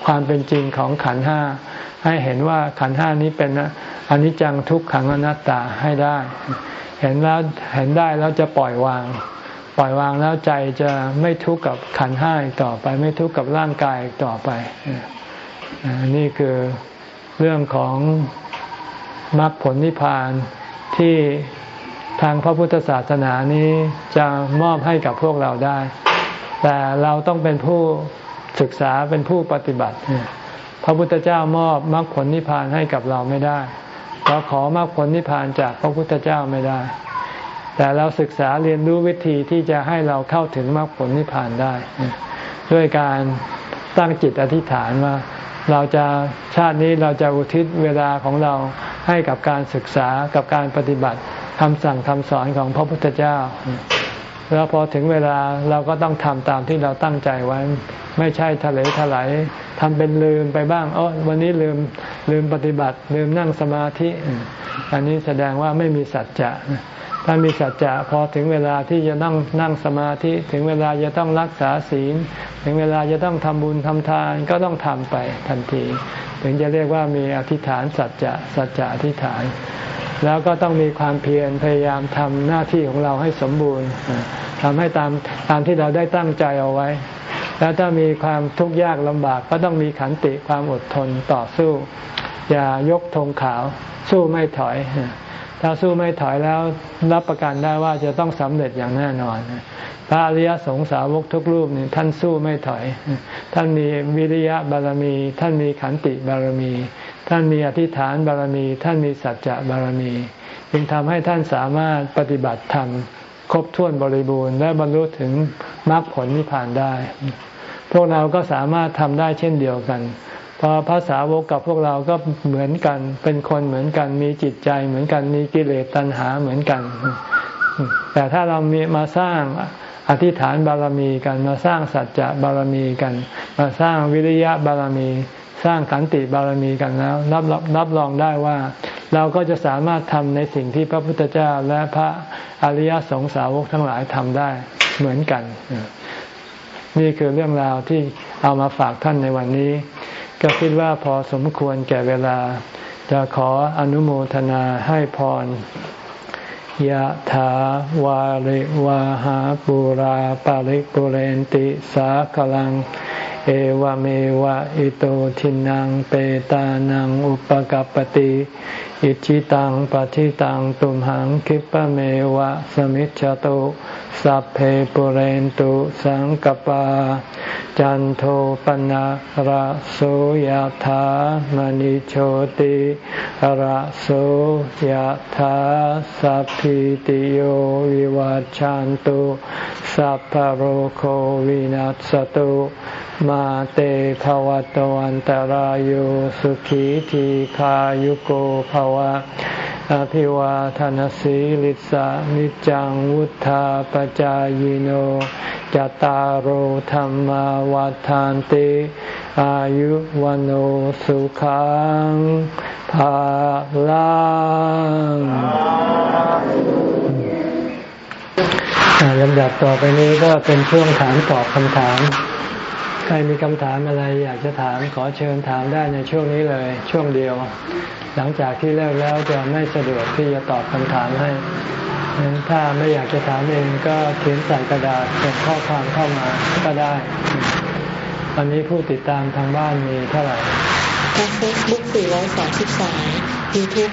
ความเป็นจริงของขันห้าให้เห็นว่าขันห้านี้เป็นอนิจจังทุกขังอนัตตาให้ได้ เห็นแล้วเห็นได้แล้วจะปล่อยวาง ปล่อยวางแล้วใจจะไม่ทุกข์กับขันห้าต่อไป ไม่ทุกข์กับร่างกายต่อไป นี่คือเรื่องของมรรคผลนิพพานที่างพระพุทธศาสนานี้จะมอบให้กับพวกเราได้ แต่เราต้องเป็นผู้ศึกษาเป็นผู้ปฏิบัติ พระพุทธเจ้ามอบมรรคผลนิพพานให้กับเราไม่ได้ เราขอมรรคผลนิพพานจากพระพุทธเจ้าไม่ได้ แต่เราศึกษาเรียนรู้วิธีที่จะให้เราเข้าถึงมรรคผลนิพพานได้ ด้วยการตั้งจิตอธิษฐานว่าเราจะชาตินี้เราจะอุทิศเวลาของเราให้กับการศึกษากับการปฏิบัติ คำสั่งคำสอนของพระพุทธเจ้า แล้วพอถึงเวลาเราก็ต้องทำตามที่เราตั้งใจไว้ ไม่ใช่ทะเลถลายทำเป็นลืมไปบ้างอ๋อวันนี้ลืมลืมปฏิบัติ ลืมนั่งสมาธิ อันนี้แสดงว่าไม่มีสัจจะถ้ามีสัจจะพอถึงเวลาที่จะต้องนั่งสมาธิ ถึงเวลาจะต้องรักษาศีล ถึงเวลาจะต้องทำบุญทำทานก็ต้องทำไปทันที ถึงจะเรียกว่ามีอธิษฐานสัจจะสัจจะอธิษฐาน แล้วก็ต้องมีความเพียรพยายามทำหน้าที่ของเราให้สมบูรณ์ทำให้ตามตามที่เราได้ตั้งใจเอาไว้ แล้วถ้ามีความทุกข์ยากลำบาก ก็ต้องมีขันติความอดทนต่อสู้ อย่ายกธงขาว สู้ไม่ถอย ถ้าสู้ไม่ถอยแล้วรับประกันได้ว่าจะต้องสำเร็จอย่างแน่นอนพระอริยสงสาวกทุกรูปนี่ท่านสู้ไม่ถอย ท่านมีวิริยะบารมี ท่านมีขันติบารมี ท่านมีอธิษฐานบารมี ท่านมีสัจจะบารมี จึงทำให้ท่านสามารถปฏิบัติธรรมครบถ้วนบริบูรณ์และบรรลุถึงมรรคผลนิพพานได้ พวกเราก็สามารถทำได้เช่นเดียวกันพอภาษาวกกับพวกเราก็เหมือนกัน เป็นคนเหมือนกัน มีจิตใจเหมือนกัน มีกิเลสตัณหาเหมือนกัน แต่ถ้าเรามีมาสร้างอธิษฐานบารมีกัน มาสร้างสัจจะบารมีกัน มาสร้างวิริยะบารมี สร้างขันติบารมีกันแล้วรับรับรองได้ว่า เราก็จะสามารถทำในสิ่งที่พระพุทธเจ้าและพระอริยสงสาวกทั้งหลายทำได้เหมือนกัน นี่คือเรื่องราวที่เอามาฝากท่านในวันนี้ ก็คิดว่าพอสมควรแก่เวลา จะขออนุโมทนาให้พรยะถาวาริวาหาปุราปาริปุเรนติสากลัง เอวเมวะอิโตทินังเปตานังอุปกัปติอิจิตังปฏิตังตุมหังคิปะเมวะสมิจจตุสัพเพปุเรนตุสังกปา จันโทปนะระโสยธามณิโชติระโสยธาสัพพิติโยวิวัจจันตุสัพพโรโควินัสตุ มาเตภวตวันตรโยสุขีทีขายุโกภวะ อภิวาทานสีลิสานิจังวุธาปจายโนจตารโหธรรมวาทานติอายุวันโอสุขังภาลังลำดับต่อไปนี้ก็เป็นช่วงถามตอบคำถาม ใครมีคำถามอะไรอยากจะถามขอเชิญถามได้ในช่วงนี้เลย ช่วงเดียว หลังจากที่เลิกแล้วจะไม่สะดวกที่จะตอบคำถามให้ถ้าไม่อยากจะถามเองก็เขียนใส่กระดาษส่งข้อความเข้ามาก็ได้ตอนนี้ผู้ติดตามทางบ้านมีเท่าไหร่ทางเฟซบุ๊ก433ยูทูบ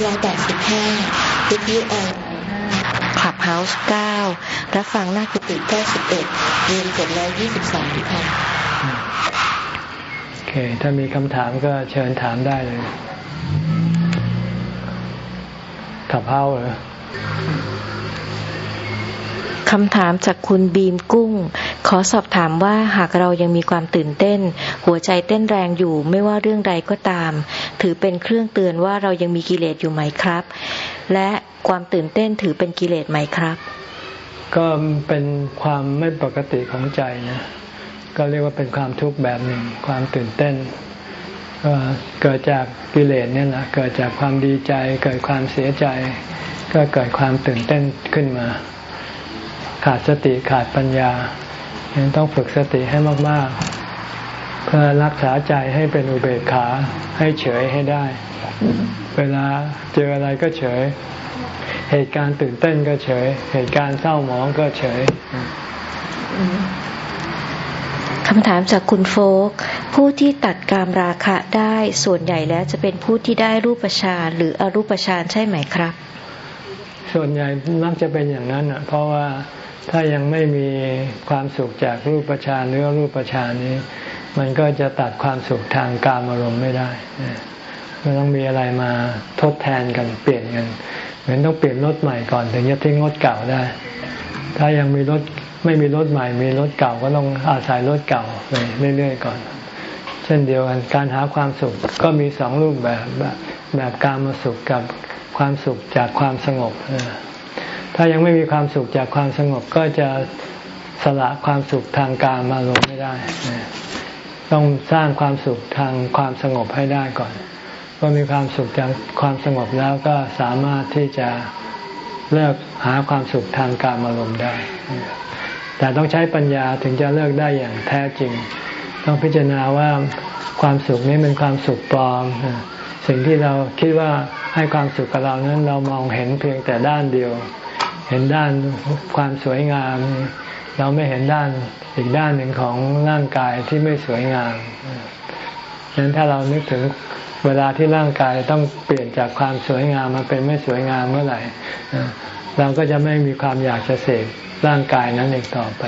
185วิทยุออนไลน์5คลับเฮาส์9รับฟังหน้ากุฏิ91รวม723ค่ะโอ เค ถ้ามีคำถามก็เชิญถามได้เลยขับเฮ้าเหรอคำถามจากคุณบีมกุ้ง ขอสอบถามว่าหากเรายังมีความตื่นเต้น หัวใจเต้นแรงอยู่ไม่ว่าเรื่องใดก็ตาม ถือเป็นเครื่องเตือนว่าเรายังมีกิเลสอยู่ไหมครับ และความตื่นเต้นถือเป็นกิเลสไหมครับ ก็เป็นความไม่ปกติของใจนะ ก็เรียกว่าเป็นความทุกข์แบบหนึ่ง ความตื่นเต้นเกิดจากกิเลสเนี่ยนะเกิดจากความดีใจ เกิดความเสียใจ ก็เกิดความตื่นเต้นขึ้นมา ขาดสติขาดปัญญายังต้องฝึกสติให้มาก ๆ เพื่อรักษาใจให้เป็นอุเบกขาให้เฉยให้ได้ เวลาเจออะไรก็เฉย เหตุการณ์ตื่นเต้นก็เฉย เหตุการณ์เศร้าหมองก็เฉย คำถามจากคุณโฟก ผู้ที่ตัดกามราคะได้ส่วนใหญ่แล้วจะเป็นผู้ที่ได้รูปฌานหรืออรูปฌานใช่ไหมครับ ส่วนใหญ่มักจะเป็นอย่างนั้นอะ เพราะว่าถ้ายังไม่มีความสุขจากรูปฌานหรือรูปฌานนี้ มันก็จะตัดความสุขทางกามอารมณ์ไม่ได้มันต้องมีอะไรมาทดแทนกันเปลี่ยนกันเหมือนต้องเปลี่ยนรถใหม่ก่อนถึงจะทิ้งรถเก่าได้ ถ้ายังมีรถ ไม่มีรถใหม่มีรถเก่าก็ต้องอาศัยรถเก่าไปเรื่อยๆก่อน เช่นเดียวกันการหาความสุขก็มีสองรูปแบบแบบการมาสุขกับความสุขจากความสงบถ้ายังไม่มีความสุขจากความสงบก็จะสละความสุขทางการมาลงไม่ได้ ต้องสร้างความสุขทางความสงบให้ได้ก่อนพอมีความสุขจากความสงบแล้วก็สามารถที่จะเลิกหาความสุขทางการอารมณ์ได้ แต่ต้องใช้ปัญญาถึงจะเลิกได้อย่างแท้จริง ต้องพิจารณาว่าความสุขนี้เป็นความสุขปลอม สิ่งที่เราคิดว่าให้ความสุขกับเรานั้นเรามองเห็นเพียงแต่ด้านเดียว เห็นด้านความสวยงาม เราไม่เห็นด้านอีกด้านหนึ่งของร่างกายที่ไม่สวยงามดังนั้นถ้าเรานึกถึงเวลาที่ร่างกายต้องเปลี่ยนจากความสวยงามมาเป็นไม่สวยงามเมื่อไหร่ เราก็จะไม่มีความอยากจะเสพร่างกายนั้นอีกต่อไป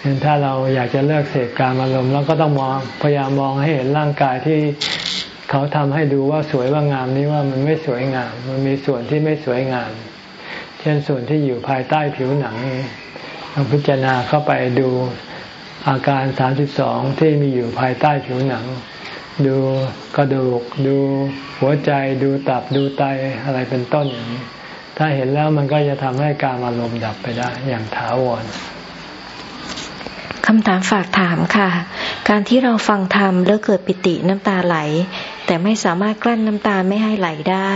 เห็นถ้าเราอยากจะเลิกเสพการอารมณ์เราก็ต้องมองพยายามมองให้เห็นร่างกายที่เขาทำให้ดูว่าสวยว่างามนี้ว่ามันไม่สวยงาม มันมีส่วนที่ไม่สวยงาม เช่นส่วนที่อยู่ภายใต้ผิวหนังเราพิจารณาเข้าไปดูอาการสามิบองที่มีอยู่ภายใต้ผิวหนัง ดูกระดูก ดูหัวใจ ดูตับ ดูไต อะไรเป็นต้นอย่างนี้ ถ้าเห็นแล้วมันก็จะทำให้การอารมณ์ดับไปได้ อย่างถาวรคำถามฝากถามค่ะ การที่เราฟังธรรมแล้วเกิดปิติน้ำตาไหล แต่ไม่สามารถกลั้นน้ำตาไม่ให้ไหลได้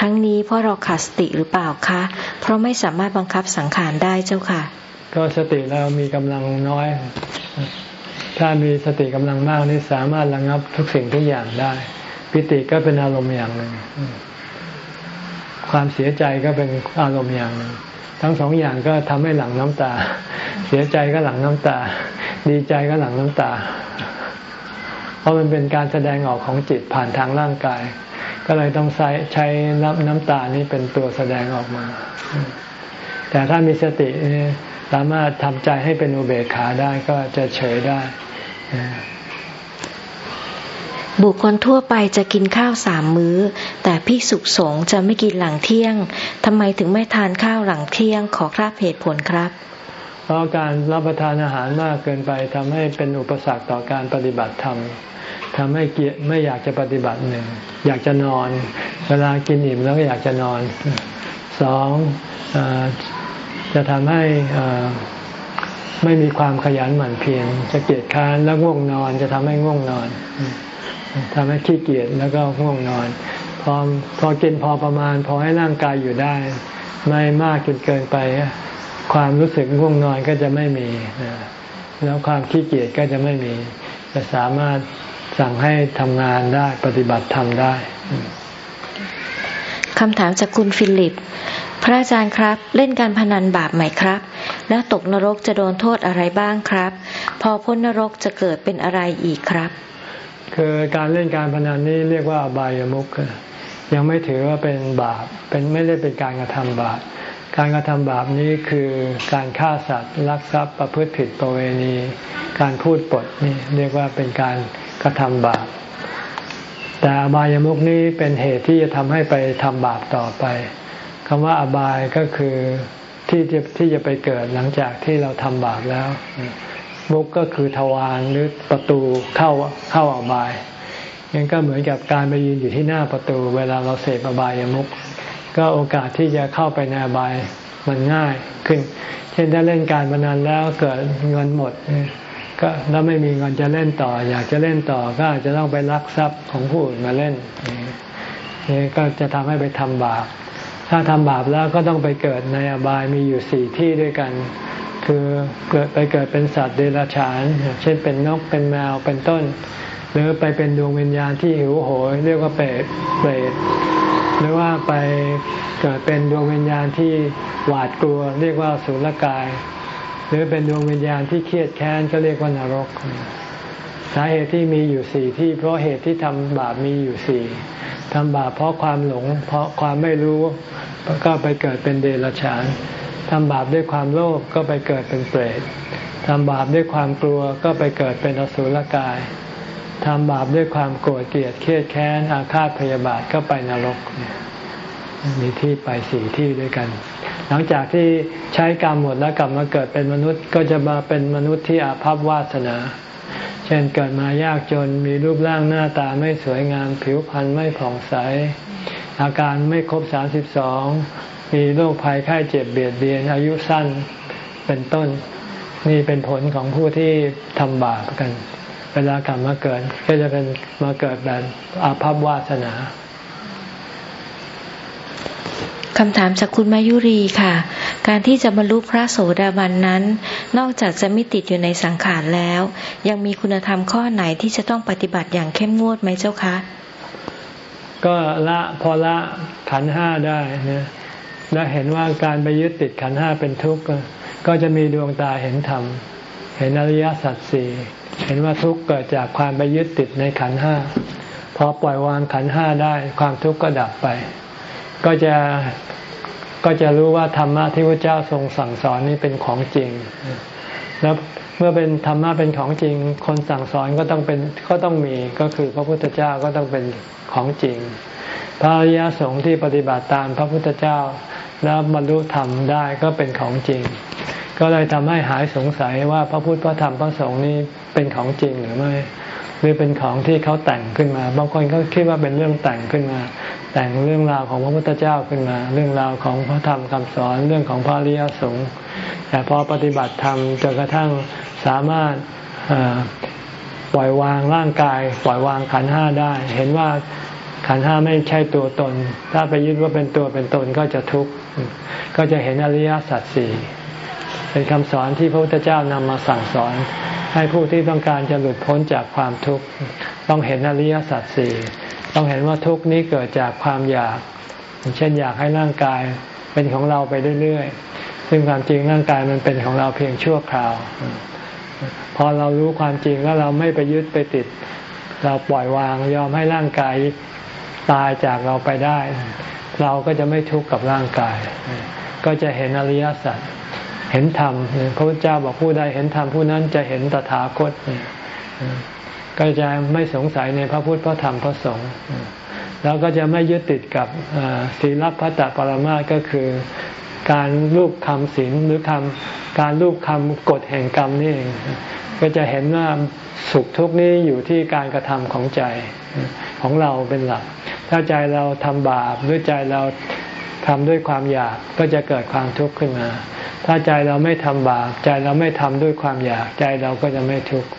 ทั้งนี้เพราะเราขาดสติหรือเปล่าคะ เพราะไม่สามารถบังคับสังขารได้เจ้าค่ะ ก็สติเรามีกำลังน้อย ถ้ามีสติกำลังมากนี่สามารถระงับทุกสิ่งทุกอย่างได้ ปิติก็เป็นอารมณ์อย่างหนึ่ง ความเสียใจก็เป็นอารมณ์อย่างหนึ่งทั้งสองอย่างก็ทำให้หลั่งน้ำตา เสียใจก็หลั่งน้ำตา ดีใจก็หลั่งน้ำตา เพราะมันเป็นการแสดงออกของจิตผ่านทางร่างกาย ก็เลยต้องใช้ใช้น้ำน้ำตานี้เป็นตัวแสดงออกมา แต่ถ้ามีสติสามารถทำใจให้เป็นอุเบกขาได้ก็จะเฉยได้ บุคคลทั่วไปจะกินข้าวสามมื้อ แต่พิสุสงฆ์จะไม่กินหลังเที่ยงทำไมถึงไม่ทานข้าวหลังเที่ยงขอคราบเหตุผลครับ เพราะการรับประทานอาหารมากเกินไปทำให้เป็นอุปสรรคต่อการปฏิบัติธรรมทำให้เกียไม่อยากจะปฏิบัติหนึ่งอยากจะนอน เวลากินอิ่มแล้วก็อยากจะนอนสองจะทำให้ไม่มีความขยันหมั่นเพียรจะเกียจค้านแล้วง่วงนอนจะทำให้ง่วงนอน ทำให้ขี้เกียจแล้วก็ง่วงนอน พอพอกินพอประมาณ พอให้ร่างกายอยู่ได้ ไม่มากจนเกินไป ความรู้สึกง่วงนอนก็จะไม่มี แล้วความขี้เกียจก็จะไม่มี จะสามารถสั่งให้ทำงานได้ปฏิบัติทำได้คำถามจากคุณฟิลิป พระอาจารย์ครับ เล่นการพนันบาปไหมครับ แล้วตกนรกจะโดนโทษอะไรบ้างครับ พอพ้นนรกจะเกิดเป็นอะไรอีกครับ คือการเล่นการพนันนี้เรียกว่าอบายามุขยังไม่ถือว่าเป็นบาปเป็นไม่ได้เป็นการกระทำบาปการกระทำบาปนี้คือการฆ่าสัตว์ลักทรัพย์ประพฤติผิดประเวณี การพูดปดนี่เรียกว่าเป็นการกระทำบาปแต่อบายามุขนี้เป็นเหตุที่จะทำให้ไปทำบาปต่อไปคำว่าอบายก็คือที่จะที่จะไปเกิดหลังจากที่เราทำบาปแล้ว มุกก็คือทวารหรือประตูเข้าเข้าอบายยังก็เหมือนกับการไปยืนอยู่ที่หน้าประตู เวลาเราเสพอบายมุก ก็โอกาสที่จะเข้าไปในอบายมันง่ายขึ้น เช่นถ้าเล่นการพนันแล้วเกิดเงินหมดก็แล้วไม่มีเงินจะเล่นต่อ อยากจะเล่นต่อก็อาจจะต้องไปลักทรัพย์ของผู้อื่นมาเล่นนี่ก็จะทำให้ไปทำบาปถ้าทำบาปแล้วก็ต้องไปเกิดในอบายมีอยู่สี่ที่ด้วยกัน คือเกิดไปเกิดเป็นสัตว์เดรัจฉาน เช่นเป็นนกเป็นแมวเป็นต้น หรือไปเป็นดวงวิญญาณที่หิวโหยเรียกว่าเปรตเปรตหรือว่าไปเกิดเป็นดวงวิญญาณที่หวาดกลัว เรียกว่าสุรกาย หรือเป็นดวงวิญญาณที่เครียดแค้นก็เรียกว่านรก สาเหตุที่มีอยู่สี่ที่เพราะเหตุที่ทำบาปมีอยู่สี่ทำบาปเพราะความหลง เพราะความไม่รู้ก็ไปเกิดเป็นเดรัจฉาน ทำบาปด้วยความโลภก็ไปเกิดเป็นเปรตทำบาปด้วยความกลัวก็ไปเกิดเป็นอสุรกาย ทำบาปด้วยความโกรธเกลียดเครียดแค้นอาฆาตพยาบาทก็ไปนรก มีที่ไปสี่ที่ด้วยกัน หลังจากที่ใช้กรรมหมดแล้วกลับมาเกิดเป็นมนุษย์ก็จะมาเป็นมนุษย์ที่อาภัพวาสนา เช่นเกิดมายากจนมีรูปร่างหน้าตาไม่สวยงามผิวพรรณไม่ผ่องใสอาการไม่ครบสามสิบสอง มีโรคภัยไข้เจ็บเบียดเบียนอายุสั้นเป็นต้น นี่เป็นผลของผู้ที่ทำบาปกัน เวลากลับมาเกิด ก็จะเป็นมาเกิดแบบอาภัพวาสนาคคำถามจากคุณมายุรีค่ะ การที่จะบรรลุพระโสดาบันนั้น นอกจากจะไม่ติดอยู่ในสังขารแล้ว ยังมีคุณธรรมข้อไหนที่จะต้องปฏิบัติอย่างเข้มงวดไหมเจ้าคะ ก็ละพอละขันห้าได้นะ และเห็นว่าการไปยึดติดขันห้าเป็นทุกข์ก็จะมีดวงตาเห็นธรรม เห็นอริยสัจสี่เห็นว่าทุกข์เกิดจากความไปยึดติดในขันห้าพอปล่อยวางขันห้าได้ความทุกข์ก็ดับไป ก็จะก็จะรู้ว่าธรรมะที่พระเจ้าทรงสั่งสอนนี้เป็นของจริง แล้วเมื่อเป็นธรรมะเป็นของจริง คนสั่งสอนก็ต้องเป็นก็ต้องมีก็คือพระพุทธเจ้าก็ต้องเป็นของจริง พระอริยสงฆ์ที่ปฏิบัติตามพระพุทธเจ้า แล้วบรรลุธรรมได้ก็เป็นของจริง ก็เลยทำให้หายสงสัยว่าพระพุทธพระธรรมพระสงฆ์นี้เป็นของจริงหรือไม่หรือเป็นของที่เขาแต่งขึ้นมา บางคนก็คิดว่าเป็นเรื่องแต่งขึ้นมา แต่งเรื่องราวของพระพุทธเจ้าขึ้นมา เรื่องราวของพระธรรมคำสอนเรื่องของพระอริยสงฆ์แต่พอปฏิบัติธรรมจนกระทั่งสามารถปล่อยวางร่างกาย ปล่อยวางขันห้าได้ เห็นว่าขันห้าไม่ใช่ตัวตน ถ้าไปยึดว่าเป็นตัวเป็นตนก็จะทุกข์ ก็จะเห็นอริยสัจสี่เป็นคำสอนที่พระพุทธเจ้านำมาสั่งสอน ให้ผู้ที่ต้องการจะหลุดพ้นจากความทุกข์ ต้องเห็นอริยสัจสี่ต้องเห็นว่าทุกข์นี้เกิดจากความอยาก เช่นอยากให้ร่างกายเป็นของเราไปเรื่อยๆ ซึ่งความจริงร่างกายมันเป็นของเราเพียงชั่วคราว พอเรารู้ความจริงแล้วเราไม่ไปยึดไปติด เราปล่อยวางยอมให้ร่างกายตายจากเราไปได้ เราก็จะไม่ทุกข์กับร่างกาย ก็จะเห็นอริยสัจเห็นธรรมพระพุทธเจ้าบอกผู้ใดเห็นธรรมผู้นั้นจะเห็นตถาคต ก็จะไม่สงสัยในพระพุทธพระธรรมพระสงฆ์แล้วก็จะไม่ยึดติดกับศีลพัตตปรมาก็คือการรูปคำศีลหรือคำการรูปคำกฎแห่งกรรมนี่เองก็จะเห็นว่า สุขทุกข์นี้อยู่ที่การกระทำของใจของเราเป็นหลัก ถ้าใจเราทำบาปหรือใจเราทำด้วยความอยากก็จะเกิดความทุกข์ขึ้นมา ถ้าใจเราไม่ทำบาปใจเราไม่ทำด้วยความอยาก ใจเราก็จะไม่ทุกข์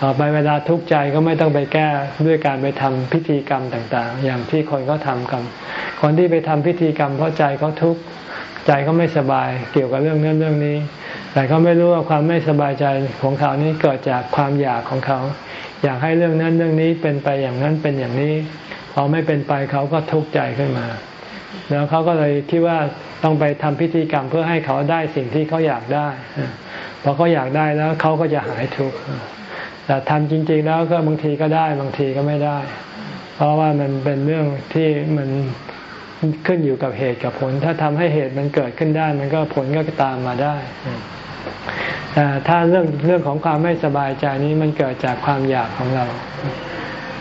ต่อไปเวลาทุกข์ใจก็ไม่ต้องไปแก้ด้วยการไปทำพิธีกรรมต่างๆ อย่างที่คนเขาทากัน คนที่ไปทำพิธีกรรมเพราะใจเขาทุกข์ใจเขาไม่สบายเกี่ยวกับเรื่องนั้นเรื่องนี้ แต่เขาไม่รู้ว่าความไม่สบายใจของเขานี้เกิดจากความอยากของเขา อยากให้เรื่องนั้นเรื่องนี้เป็นไปอย่างนั้นเป็นอย่างนี้พอไม่เป็นไปเขาก็ทุกข์ใจขึ้นมา แล้วเขาก็เลยคิดว่าต้องไปทำพิธีกรรมเพื่อให้เขาได้สิ่งที่เขาอยากได้พอเขาอยากได้แล้วเขาก็จะหายทุกข์แต่ทำจริง ๆ แล้วก็บางทีก็ได้บางทีก็ไม่ได้ เพราะว่ามันเป็นเรื่องที่มันขึ้นอยู่กับเหตุกับผล ถ้าทำให้เหตุมันเกิดขึ้นได้ มันก็ผลก็ตามมาได้ แต่ถ้าเรื่องเรื่องของความไม่สบายใจนี้มันเกิดจากความอยากของเรา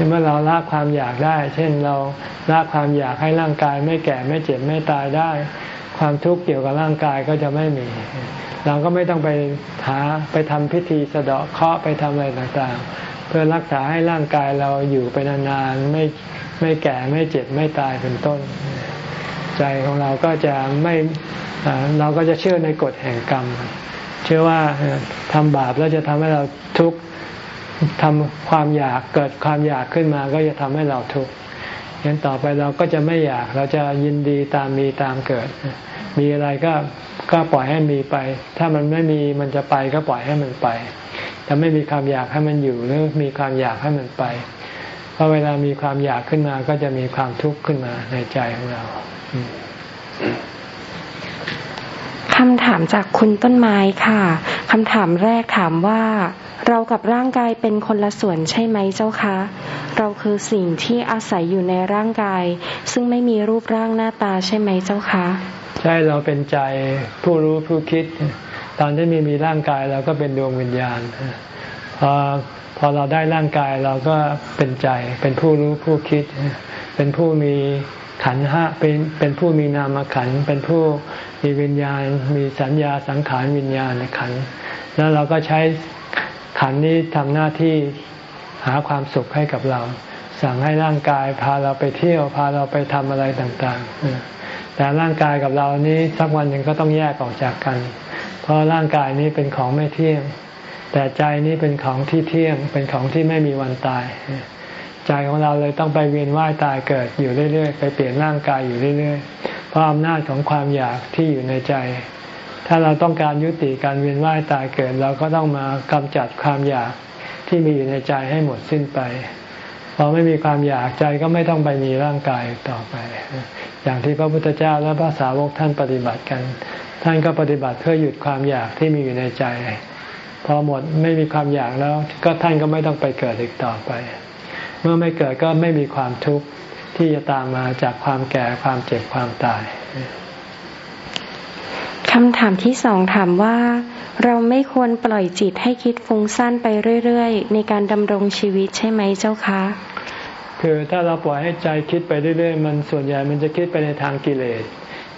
เมื่อเราละความอยากได้ เช่นเราละความอยากให้ร่างกายไม่แก่ไม่เจ็บไม่ตายได้ ความทุกข์เกี่ยวกับร่างกายก็จะไม่มี เราก็ไม่ต้องไปหาไปทำพิธีสะเดาะเคราะห์ไปทำอะไรต่างๆ เพื่อรักษาให้ร่างกายเราอยู่ไปนานๆไม่ไม่แก่ไม่เจ็บไม่ตายเป็นต้น ใจของเราก็จะไม่เราก็จะเชื่อในกฎแห่งกรรม เชื่อว่าทำบาปแล้วจะทำให้เราทุกข์ทำความอยากเกิดความอยากขึ้นมาก็จะทำให้เราทุกข์งั้นต่อไปเราก็จะไม่อยากเราจะยินดีตามมีตามเกิด มีอะไรก็ก็ปล่อยให้มีไป ถ้ามันไม่มีมันจะไปก็ปล่อยให้มันไปจะไม่มีความอยากให้มันอยู่หรือมีความอยากให้มันไป เพราะเวลามีความอยากขึ้นมาก็จะมีความทุกข์ขึ้นมาในใจของเราำถามจากคุณต้นไม้ค่ะคำถามแรกถามว่า เรากับร่างกายเป็นคนละส่วนใช่ไหมเจ้าคะ เราคือสิ่งที่อาศัยอยู่ในร่างกาย ซึ่งไม่มีรูปร่างหน้าตาใช่ไหมเจ้าคะ ใช่เราเป็นใจผู้รู้ผู้คิด ตอนที่มีมีร่างกายเราก็เป็นดวงวิญญาณพอพอเราได้ร่างกายเราก็เป็นใจ เป็นผู้รู้ผู้คิด เป็นผู้มีขันห้าเป็นเป็นผู้มีนามขันเป็นผู้ มีวิญญาณ มีสัญญาสังขารวิญญาณในขัน แล้วเราก็ใช้ขันนี้ทำหน้าที่หาความสุขให้กับเรา สั่งให้ร่างกายพาเราไปเที่ยว พาเราไปทำอะไรต่างๆ แต่ร่างกายกับเรานี้สักวันหนึ่งก็ต้องแยกออกจากกัน เพราะร่างกายนี้เป็นของไม่เที่ยง แต่ใจนี้เป็นของที่เที่ยง เป็นของที่ไม่มีวันตายใจของเราเลยต้องไปเวียนว่ายตายเกิดอยู่เรื่อยๆ ไปเปลี่ยนร่างกายอยู่เรื่อยๆ เพราะอำนาจของความอยากที่อยู่ในใจ ถ้าเราต้องการยุติการเวียนว่ายตายเกิด เราก็ต้องมากำจัดความอยากที่มีอยู่ในใจให้หมดสิ้นไปพอไม่มีความอยากใจก็ไม่ต้องไปมีร่างกายต่อไป อย่างที่พระพุทธเจ้าและพระสาวกท่านปฏิบัติกัน ท่านก็ปฏิบัติเพื่อหยุดความอยากที่มีอยู่ในใจ พอหมดไม่มีความอยากแล้ว ก็ท่านก็ไม่ต้องไปเกิดอีกต่อไป เมื่อไม่เกิดก็ไม่มีความทุกข์ ที่จะตามมาจากความแก่ความเจ็บความตายคำถามที่สองถามว่า เราไม่ควรปล่อยจิตให้คิดฟุ้งซ่านไปเรื่อยๆ ในการดำรงชีวิตใช่ไหมเจ้าคะ คือถ้าเราปล่อยให้ใจคิดไปเรื่อยๆ มันส่วนใหญ่มันจะคิดไปในทางกิเลส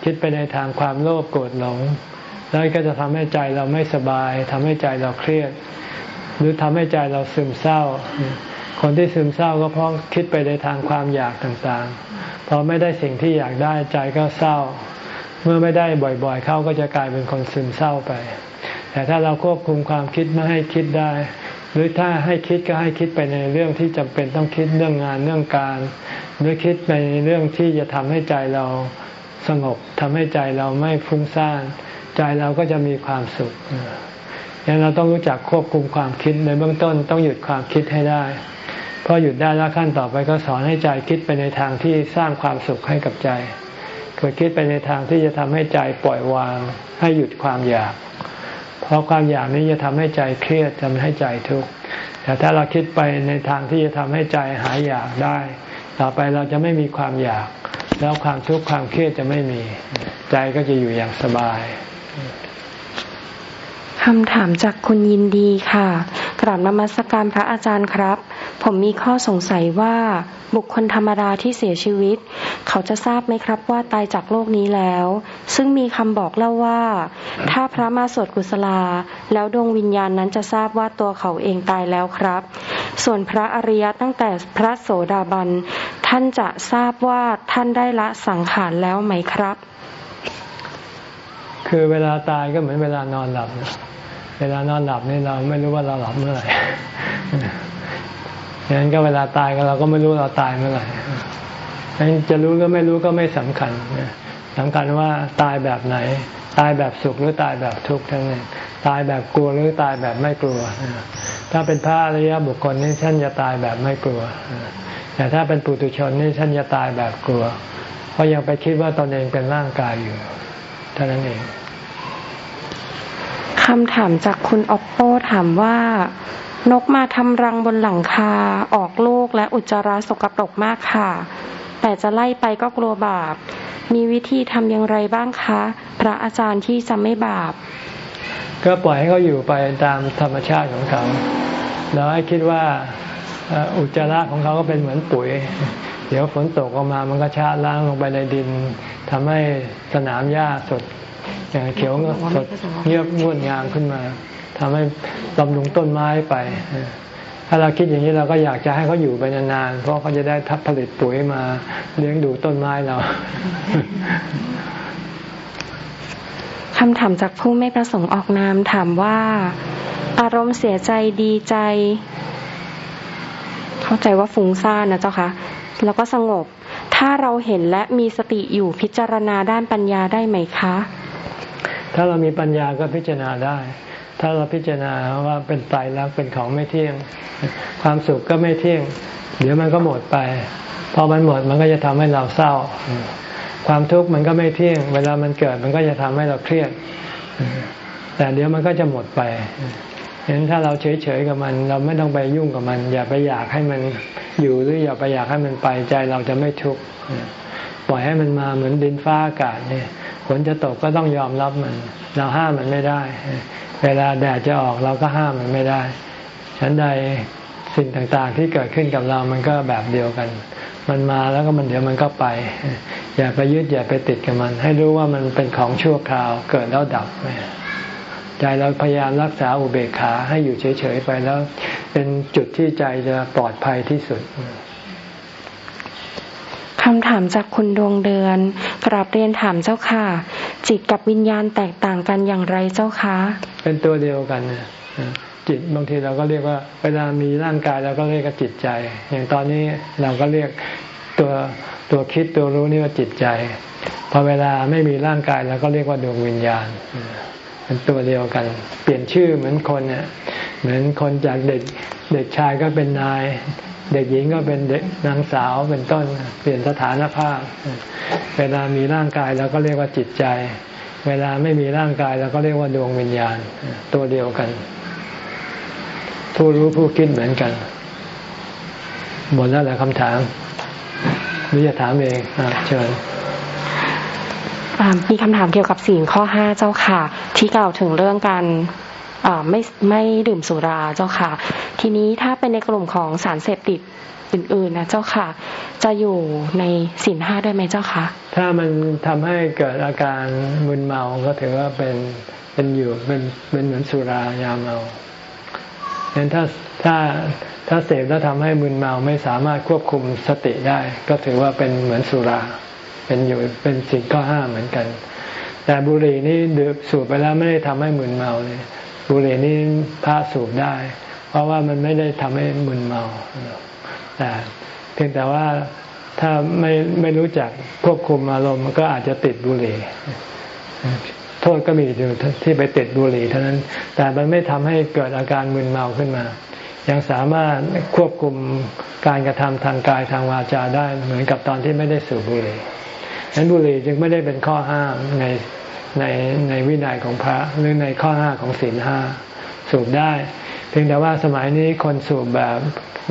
คิดไปในทางความโลภโกรธหลง แล้วก็จะทำให้ใจเราไม่สบายทำให้ใจเราเครียด หรือทำให้ใจเราซึมเศร้า คนที่ซึมเศร้าก็เพราะคิดไปในทางความอยากต่างๆ พอไม่ได้สิ่งที่อยากได้ใจก็เศร้า เมื่อไม่ได้บ่อยๆ เขาก็จะกลายเป็นคนซึมเศร้าไป แต่ถ้าเราควบคุมความคิดไม่ให้คิดได้ หรือถ้าให้คิดก็ให้คิดไปในเรื่องที่จำเป็นต้องคิดเรื่องงานเรื่องการ หรือคิดไปในเรื่องที่จะทำให้ใจเราสงบทำให้ใจเราไม่ฟุ้งซ่านใจเราก็จะมีความสุขยังเราต้องรู้จักควบคุมความคิดในเบื้องต้นต้องหยุดความคิดให้ได้ พอหยุดได้แล้วขั้นต่อไปก็สอนให้ใจคิดไปในทางที่สร้างความสุขให้กับใจคือคิดไปในทางที่จะทำให้ใจปล่อยวาง ให้หยุดความอยาก เพราะความอยากนี้จะทำให้ใจเครียดทำให้ใจทุกข์แต่ถ้าเราคิดไปในทางที่จะทำให้ใจหายอยากได้ ต่อไปเราจะไม่มีความอยาก แล้วความทุกข์ความเครียดจะไม่มี ใจก็จะอยู่อย่างสบายคำถามจากคุณยินดีค่ะ กราบนมัสการพระอาจารย์ครับ ผมมีข้อสงสัยว่าบุคคลธรรมดาที่เสียชีวิต เขาจะทราบไหมครับว่าตายจากโลกนี้แล้ว ซึ่งมีคำบอกเล่าว่า ถ้าพระมาสวดกุศลา แล้วดวงวิญญาณนั้นจะทราบว่าตัวเขาเองตายแล้วครับ ส่วนพระอริยะตั้งแต่พระโสดาบัน ท่านจะทราบว่าท่านได้ละสังขารแล้วไหมครับ คือเวลาตายก็เหมือนเวลานอนหลับ เวลานอนหลับนี่เราไม่รู้ว่าเราหลับเมื่อไหร่ ดังนั้นก็เวลาตายก็เราก็ไม่รู้เราตายเมื่อไหร่ดังนั้นจะรู้ก็ไม่รู้ก็ไม่สำคัญสำคัญว่าตายแบบไหน ตายแบบสุขหรือตายแบบทุกข์ทั้งนั้นตายแบบกลัวหรือตายแบบไม่กลัว ถ้าเป็นพระอริยบุคคลนี่ท่านจะตายแบบไม่กลัว แต่ถ้าเป็นปุถุชนนี่ท่านจะตายแบบกลัว เพราะยังไปคิดว่าตนเองเป็นร่างกายอยู่เท่านั้นเองคำถามจากคุณออปโปถามว่า นกมาทำรังบนหลังคา ออกลูกและอุจจาระสกปรกมากค่ะ แต่จะไล่ไปก็กลัวบาป มีวิธีทำอย่างไรบ้างคะ พระอาจารย์ที่จะไม่บาป ก็ปล่อยให้เขาอยู่ไปตามธรรมชาติของเขา แล้วให้คิดว่าอุจจาระของเขาก็เป็นเหมือนปุ๋ย เดี๋ยวฝนตกออกมามันก็ชะล้างลงไปในดินทำให้สนามหญ้าสดเขียวสดเงียบงวดงามขึ้นมา ทำให้บำรุงต้นไม้ไป ถ้าเราคิดอย่างนี้เราก็อยากจะให้เขาอยู่ไปนานๆ เพราะเขาจะได้ทับผลิตปุ๋ยมาเลี้ยงดูต้นไม้เราคำถามจากผู้ไม่ประสงค์ออกนามถามว่า อารมณ์เสียใจดีใจ เข้าใจว่าฟุ้งซ่านนะเจ้าคะแล้วก็สงบ ถ้าเราเห็นและมีสติอยู่พิจารณาด้านปัญญาได้ไหมคะ ถ้าเรามีปัญญาก็พิจารณาได้ ถ้าเราพิจารณาว่าเป็นตายแล้วเป็นของไม่เที่ยง ความสุขก็ไม่เที่ยง เดี๋ยวมันก็หมดไป พอมันหมดมันก็จะทำให้เราเศร้า ความทุกข์มันก็ไม่เที่ยง เวลามันเกิดมันก็จะทำให้เราเครียด แต่เดี๋ยวมันก็จะหมดไปเห็นถ้าเราเฉยๆกับมัน เราไม่ต้องไปยุ่งกับมัน อย่าไปอยากให้มันอยู่หรืออย่าไปอยากให้มันไปใจเราจะไม่ทุกข์ปล่อยให้มันมาเหมือนดินฟ้าอากาศเนี่ย ฝนจะตกก็ต้องยอมรับมัน เราห้ามมันไม่ได้ เวลาแดดจะออกเราก็ห้ามมันไม่ได้ ฉันใดสิ่งต่างๆที่เกิดขึ้นกับเรามันก็แบบเดียวกัน มันมาแล้วก็มันเดี๋ยวมันก็ไป อย่าไปยึดอย่าไปติดกับมัน ให้รู้ว่ามันเป็นของชั่วคราว เกิดแล้วดับใจเราพยายามรักษาอุเบกขาให้อยู่เฉยๆไปแล้ว เป็นจุดที่ใจจะปลอดภัยที่สุดำถามจากคุณดวงเดือน กราบเรียนถามเจ้าค่ะ จิตกับวิญญาณแตกต่างกันอย่างไรเจ้าคะ เป็นตัวเดียวกันจิตบางทีเราก็เรียกว่า เวลามีร่างกายเราก็เรียกว่าจิตใจ อย่างตอนนี้เราก็เรียกตัวตัวตัวคิดตัวรู้นี่ว่าจิตใจพอเวลาไม่มีร่างกายเราก็เรียกว่าดวงวิญญาณเป็นตัวเดียวกัน เปลี่ยนชื่อเหมือนคนเนี่ยเหมือนคนจากเด็กเด็กชายก็เป็นนาย เด็กหญิงก็เป็นเด็กนางสาวเป็นต้นเปลี่ยนสถานภาพ เวลามีร่างกายเราก็เรียกว่าจิตใจ เวลาไม่มีร่างกายเราก็เรียกว่าดวงวิญญาณตัวเดียวกัน ผู้รู้ผู้คิดเหมือนกันหมดแล้วแหละคำถามหรือจะถามเองอเชิญมีคำถามเกี่ยวกับสิ่ข้อห้าเจ้าค่ะ ที่กล่าวถึงเรื่องการ ไม่ไม่ดื่มสุราเจ้าค่ะ ทีนี้ถ้าเป็นในกลุ่มของสารเสพติดอื่นๆนะเจ้าค่ะ จะอยู่ในสินห้าได้ไหมเจ้าค่ะ ถ้ามันทำให้เกิดอาการมึนเมาก็ถือว่าเป็นเป็นอยู่เป็นเป็นเหมือนสุรายาเมาดังนั้นถ้าถ้าถ้าเสพแล้วทำให้มึนเมาไม่สามารถควบคุมสติได้ ก็ถือว่าเป็นเหมือนสุรา เป็นอยู่เป็นสิ่งข้อห้าเหมือนกัน แต่บุหรี่นี่ดื่มสูบไปแล้วไม่ได้ทำให้มึนเมาเลย บุหรี่นี่พระสูบได้ เพราะว่ามันไม่ได้ทำให้มึนเมาแต่เพียงแต่ว่าถ้าไม่ไม่รู้จักควบคุมอารมณ์ก็อาจจะติดบุหรี่โทษก็มีอยู่ที่ไปติดบุหรี่เท่านั้น แต่มันไม่ทำให้เกิดอาการมึนเมาขึ้นมา ยังสามารถควบคุมการกระทำทางกายทางวาจาได้เหมือนกับตอนที่ไม่ได้สูบบุหรี่ฉะนั้นบุหรี่จึงไม่ได้เป็นข้อห้ามใน ในในวินัยของพระหรือในข้อห้าของศีลห้าสูบได้ เพียงแต่ว่าสมัยนี้คนสูบแบบ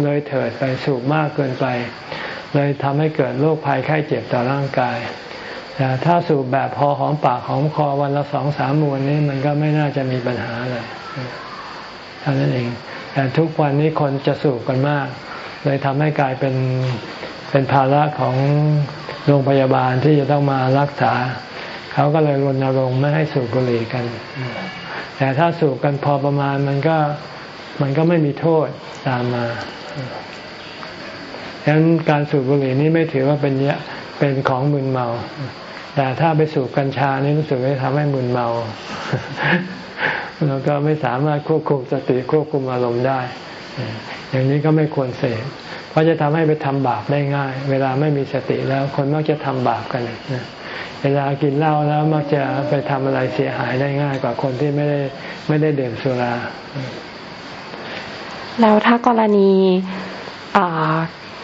เลยเถิดไปสูบมากเกินไป เลยทำให้เกิดโรคภัยไข้เจ็บต่อร่างกายแต่ถ้าสูบแบบพอหอมปากหอมคอวันละสองสามมวนนี้มันก็ไม่น่าจะมีปัญหาเลยเท่านั้นเอง แต่ทุกวันนี้คนจะสูบกันมาก เลยทำให้กลายเป็นเป็นภาระของโรงพยาบาลที่จะต้องมารักษา เขาก็เลยรณรงค์ไม่ให้สูบบุหรี่กัน แต่ถ้าสูบกันพอประมาณมันก็มันก็ไม่มีโทษตามมาดังนั้นการสูบบุหรี่นี้ไม่ถือว่าเป็นเป็นของมึนเมา แต่ถ้าไปสูบกัญชานี่รู้สึกว่าทำให้มึนเมาแล้วก็ไม่สามารถควบคุมสติควบคุมอารมณ์ได้ อย่างนี้ก็ไม่ควรเสพเพราะจะทำให้ไปทำบาปได้ง่าย เวลาไม่มีสติแล้วคนมักจะทำบาปกันนะ เวลากินเหล้าแล้วมักจะไปทำอะไรเสียหายได้ง่ายกว่าคนที่ไม่ได้ไม่ได้ดื่มสุรา แล้วถ้ากรณี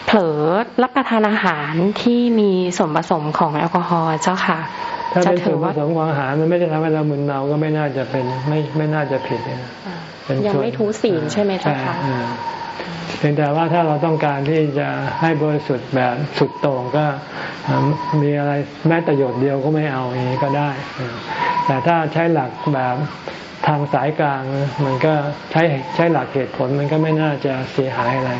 เผลอรับประทานอาหารที่มีส่วนผสมของแอลกอฮอล์เจ้าค่ะถ้าเป็นส่วนผสมของอาหารมันไม่ได้ทำให้เรามึนเมาก็ไม่น่าจะเป็นไม่ไม่น่าจะผิดยังไม่ทุศีลใช่ไหมเจ้าค่ะ เพียงแต่ว่าถ้าเราต้องการที่จะให้บริสุทธิ์แบบสุดโต่งก็มีอะไรแม้แต่หยดเดียวก็ไม่เอาอย่างนี้ก็ได้ แต่ถ้าใช้หลักแบบทางสายกลางมันก็ใช้ใช้หลักเหตุผลมันก็ไม่น่าจะเสียหายอะไร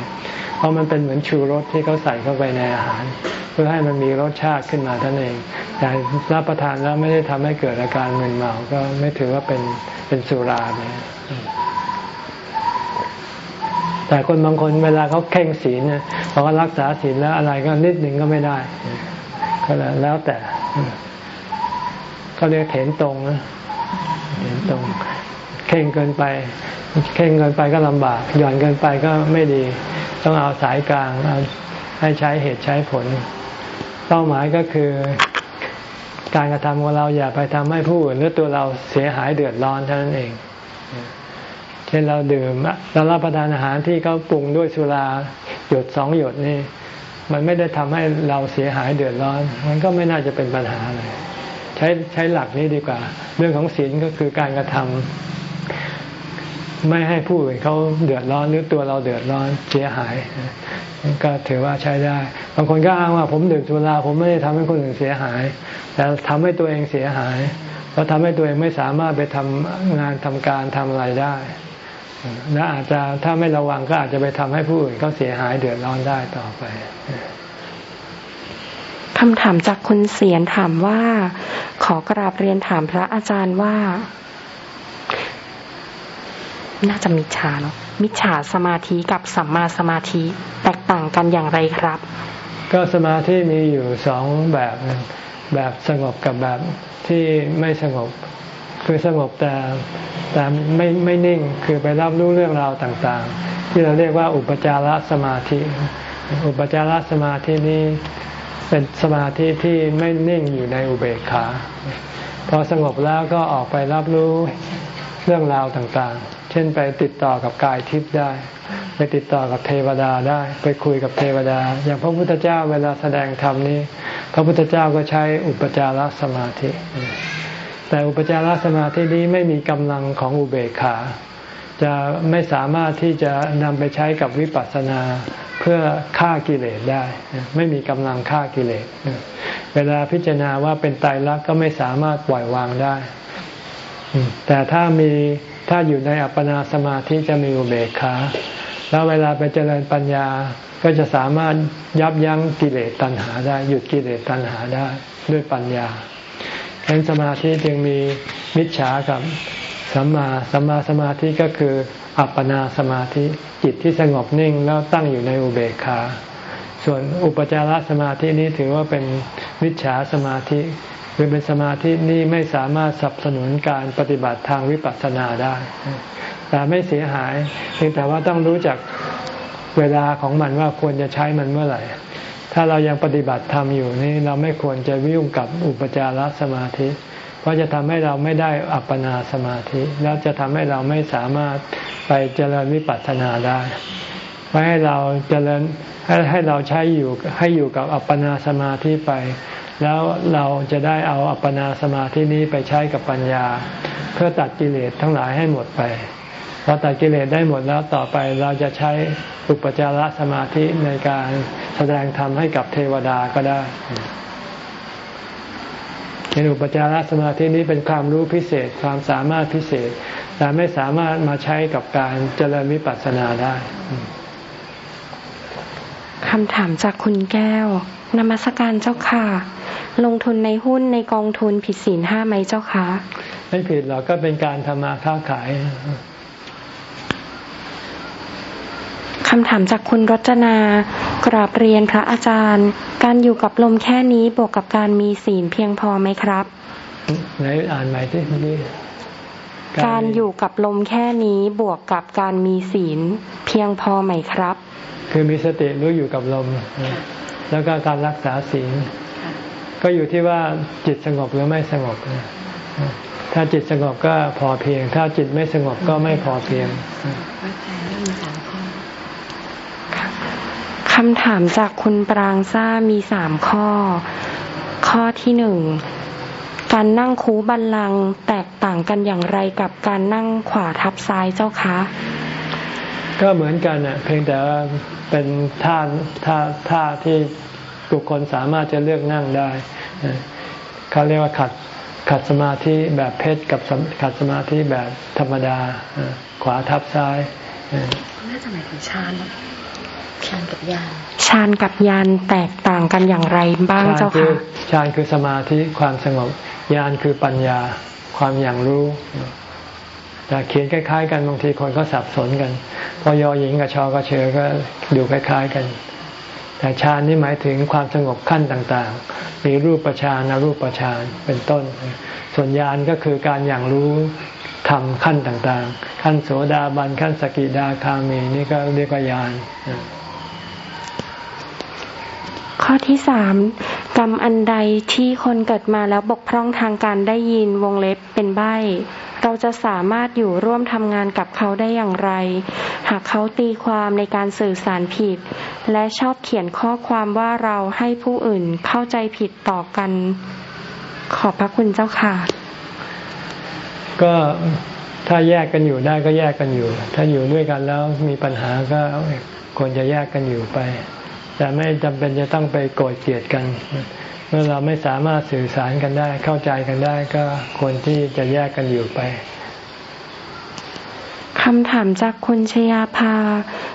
เพราะมันเป็นเหมือนชูรสที่เขาใส่เข้าไปในอาหาร เพื่อให้มันมีรสชาติขึ้นมาท่านเอง แต่รับประทานแล้วไม่ได้ทำให้เกิดอาการมึนเมา ก็ไม่ถือว่าเป็นเป็นสุราเนี่ย แต่คนบางคนเวลาเขาเข่งศีลเนี่ยพอเขารักษาศีลแล้วอะไรก็นิดหนึ่งก็ไม่ได้ ก็แล้วแต่เขาเรียกเถนตรงนะเถนตรง เข่งเกินไป เข่งเกินไปก็ลำบาก หย่อนเกินไปก็ไม่ดี ต้องเอาสายกลางเอาให้ใช้เหตุใช้ผล เป้าหมายก็คือการกระทำของเราอย่าไปทำให้ผู้อื่นหรือตัวเราเสียหายเดือดร้อนเท่านั้นเอง เช่นเราดื่มเรารับประทานอาหารที่เขาปรุงด้วยสุราหยดสองหยดนี่ มันไม่ได้ทำให้เราเสียหายเดือดร้อน มันก็ไม่น่าจะเป็นปัญหาเลยใช้ใช้หลักนี้ดีกว่า เรื่องของศีลก็คือการกระทำไม่ให้ผู้อื่นเขาเดือดร้อนหรือตัวเราเดือดร้อนเสียหาย ก็ถือว่าใช้ได้ บางคนก็อ้างว่าผมดื่มสุราผมไม่ได้ทำให้คนอื่นเสียหาย แต่ทำให้ตัวเองเสียหายเพราะทำให้ตัวเองไม่สามารถไปทำงานทำการทำอะไรได้ และอาจจะถ้าไม่ระวังก็อาจจะไปทำให้ผู้อื่นเขาเสียหายเดือดร้อนได้ต่อไปคำถามจากคุณเสียนถามว่า ขอกราบเรียนถามพระอาจารย์ว่า น่าจะมิจฉาเนาะมิจฉาสมาธิกับสัมมาสมาธิแตกต่างกันอย่างไรครับ ก็สมาธิมีอยู่สองแบบแบบสงบกับแบบที่ไม่สงบ คือสงบแต่แต่ไม่ไม่นิ่งคือไปรับรู้เรื่องราวต่างๆ ที่เราเรียกว่าอุปจารสมาธิ อุปจารสมาธินี้เป็นสมาธิที่ไม่นิ่งอยู่ในอุเบกขา พอสงบแล้วก็ออกไปรับรู้เรื่องราวต่างๆ เช่นไปติดต่อกับกายทิพย์ได้ ไปติดต่อกับเทวดาได้ ไปคุยกับเทวดา อย่างพระพุทธเจ้าเวลาแสดงธรรมนี้ พระพุทธเจ้าก็ใช้อุปจารสมาธิ แต่อุปจารสมาธินี้ไม่มีกำลังของอุเบกขา จะไม่สามารถที่จะนำไปใช้กับวิปัสสนาเพื่อฆ่ากิเลสได้ ไม่มีกำลังฆ่ากิเลส เวลาพิจารณาว่าเป็นไตรลักก็ไม่สามารถปล่อยวางได้ แต่ถ้ามีถ้าอยู่ในอัปปนาสมาธิจะมีอุเบกขาแล้วเวลาไปเจริญปัญญาก็จะสามารถยับยั้งกิเลสตัณหาได้ หยุดกิเลสตัณหาได้ด้วยปัญญา เห็นสมาธิจึงมีมิจฉากับสัมมาสัมมาสมาธิก็คืออัปปนาสมาธิจิตที่สงบนิ่งแล้วตั้งอยู่ในอุเบกขา ส่วนอุปจารสมาธินี้ถือว่าเป็นมิจฉาสมาธิคือเป็นสมาธินี้ไม่สามารถสนับสนุนการปฏิบัติทางวิปัสสนาได้ แต่ไม่เสียหายเพียงแต่ว่าต้องรู้จักเวลาของมันว่าควรจะใช้มันเมื่อไหร่ ถ้าเรายังปฏิบัติธรรมอยู่นี่เราไม่ควรจะวิ่งกับอุปจารสมาธิ เพราะจะทำให้เราไม่ได้อัปปนาสมาธิ แล้วจะทำให้เราไม่สามารถไปเจริญวิปัสสนาได้ไว้ให้เราเจริญให้ให้เราใช้อยู่ให้อยู่กับอัปปนาสมาธิไป แล้วเราจะได้เอาอัปปนาสมาธินี้ไปใช้กับปัญญา เพื่อตัดกิเลสทั้งหลายให้หมดไป อตัดกิเลสได้หมดแล้วต่อไปเราจะใช้อุปจารสมาธิในการแสดงธรรมให้กับเทวดาก็ได้ในอุปจารสมาธินี้เป็นความรู้พิเศษความสามารถพิเศษ แต่ไม่สามารถมาใช้กับการเจริญวิปัสสนาได้คำถามจากคุณแก้วนมัสการเจ้าค่ะ ลงทุนในหุ้นในกองทุนผิดศีลห้าไหมเจ้าคะไม่ผิดหรอกก็เป็นการทำมาค้าขาย คำถามจากคุณรจนากราบเรียนพระอาจารย์ การอยู่กับลมแค่นี้บวกกับการมีศีลเพียงพอไหมครับไหนอ่านใหม่ที่นี้การอยู่กับลมแค่นี้บวกกับการมีศีลเพียงพอไหมครับ คือมีสติรู้อยู่กับลม แล้วก็การรักษาศีลก็อยู่ที่ว่าจิตสงบหรือไม่สงบ ถ้าจิตสงบก็พอเพียง ถ้าจิตไม่สงบก็ไม่พอเพียง คำถามจากคุณปรางซ่ามีสามข้อ ข้อที่หนึ่งการนั่งคูบันลังแตกต่างกันอย่างไรกับการนั่งขวาทับซ้ายเจ้าคะ ก็เหมือนกันอะเพียงแต่ว่าเป็นท่าท่าท่าที่บุคคลสามารถจะเลือกนั่งได้เขาเรียกว่าขัดขัดสมาธิแบบเพชรกับขัดสมาธิแบบธรรมดาขวาทับซ้ายน่าจะหมายถึงชาน ฌานกับยานฌานกับยานแตกต่างกันอย่างไรบ้างเจ้าค่ะฌานคือสมาธิความสงบยานคือปัญญาความอย่างรู้แต่เขียนคล้ายๆ กันบางทีคนก็สับสนกัน พอยอหญิงกับชอกระเชอก็ดูคล้ายๆกัน แต่ฌานนี่หมายถึงความสงบขั้นต่างๆ มีรูปฌานอรูปฌานเป็นต้น ส่วนญาณก็คือการอย่างรู้ทำขั้นต่างๆ ขั้นโสดาบันขั้นสกิดาคามีนี่ก็เรียกว่าญาณ ข้อที่สามกรรมอันใดที่คนเกิดมาแล้วบกพร่องทางการได้ยินวงเล็บเป็นใบเราจะสามารถอยู่ร่วมทำงานกับเขาได้อย่างไร หากเขาตีความในการสื่อสารผิด และชอบเขียนข้อความว่าเราให้ผู้อื่นเข้าใจผิดต่อกัน ขอบพระคุณเจ้าค่ะ ก็ถ้าแยกกันอยู่ได้ก็แยกกันอยู่ ถ้าอยู่ด้วยกันแล้วมีปัญหาก็ควรจะแยกกันอยู่ไป แต่ไม่จำเป็นจะต้องไปโกรธเกลียดกัน เมื่อเราไม่สามารถสื่อสารกันได้ เข้าใจกันได้ก็ควรที่จะแยกกันอยู่ไปคำถามจากคุณชยาภา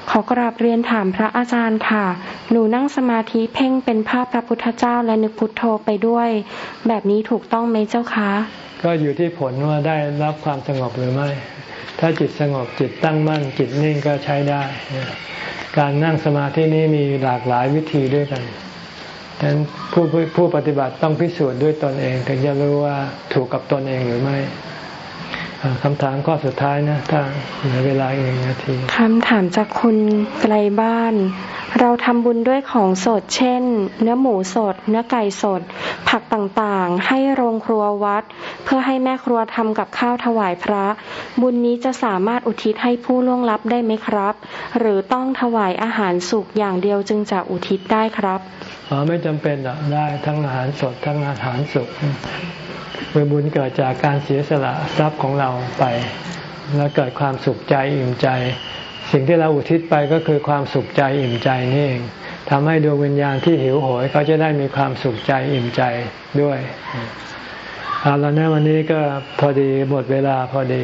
ขอกราบเรียนถามพระอาจารย์ค่ะ หนูนั่งสมาธิเพ่งเป็นภาพพระพุทธเจ้าและนึกพุทโธไปด้วย แบบนี้ถูกต้องไหมเจ้าคะ ก็อยู่ที่ผลว่าได้รับความสงบหรือไม่ ถ้าจิตสงบจิตตั้งมั่น จิตนิ่งก็ใช้ได้ การนั่งสมาธินี้มีหลากหลายวิธีด้วยกันดังนั้นผู้ผู้ปฏิบัติต้องพิสูจน์ด้วยตนเอง ถึงจะรู้ว่าถูกกับตนเองหรือไม่ คำถามข้อสุดท้ายนะถ้าเหลือเวลาอีกนาทีคำถามจากคุณไกลบ้าน เราทำบุญด้วยของสดเช่น เนื้อหมูสด เนื้อไก่สด ผักต่างๆ ให้โรงครัววัด เพื่อให้แม่ครัวทำกับข้าวถวายพระ บุญนี้จะสามารถอุทิศให้ผู้ล่วงลับได้ไหมครับ หรือต้องถวายอาหารสุกอย่างเดียวจึงจะอุทิศได้ครับอ๋อไม่จำเป็นหรอกได้ทั้งอาหารสดทั้งอาหารสุก คือบุญเกิดจากการเสียสละทรัพย์ของเราไป แล้วเกิดความสุขใจอิ่มใจ สิ่งที่เราอุทิศไปก็คือความสุขใจอิ่มใจนี่เองทำให้ดวงวิญญาณที่หิวโหยเขาจะได้มีความสุขใจอิ่มใจด้วยเอาแล้วนะวันนี้ก็พอดีหมดเวลาพอดี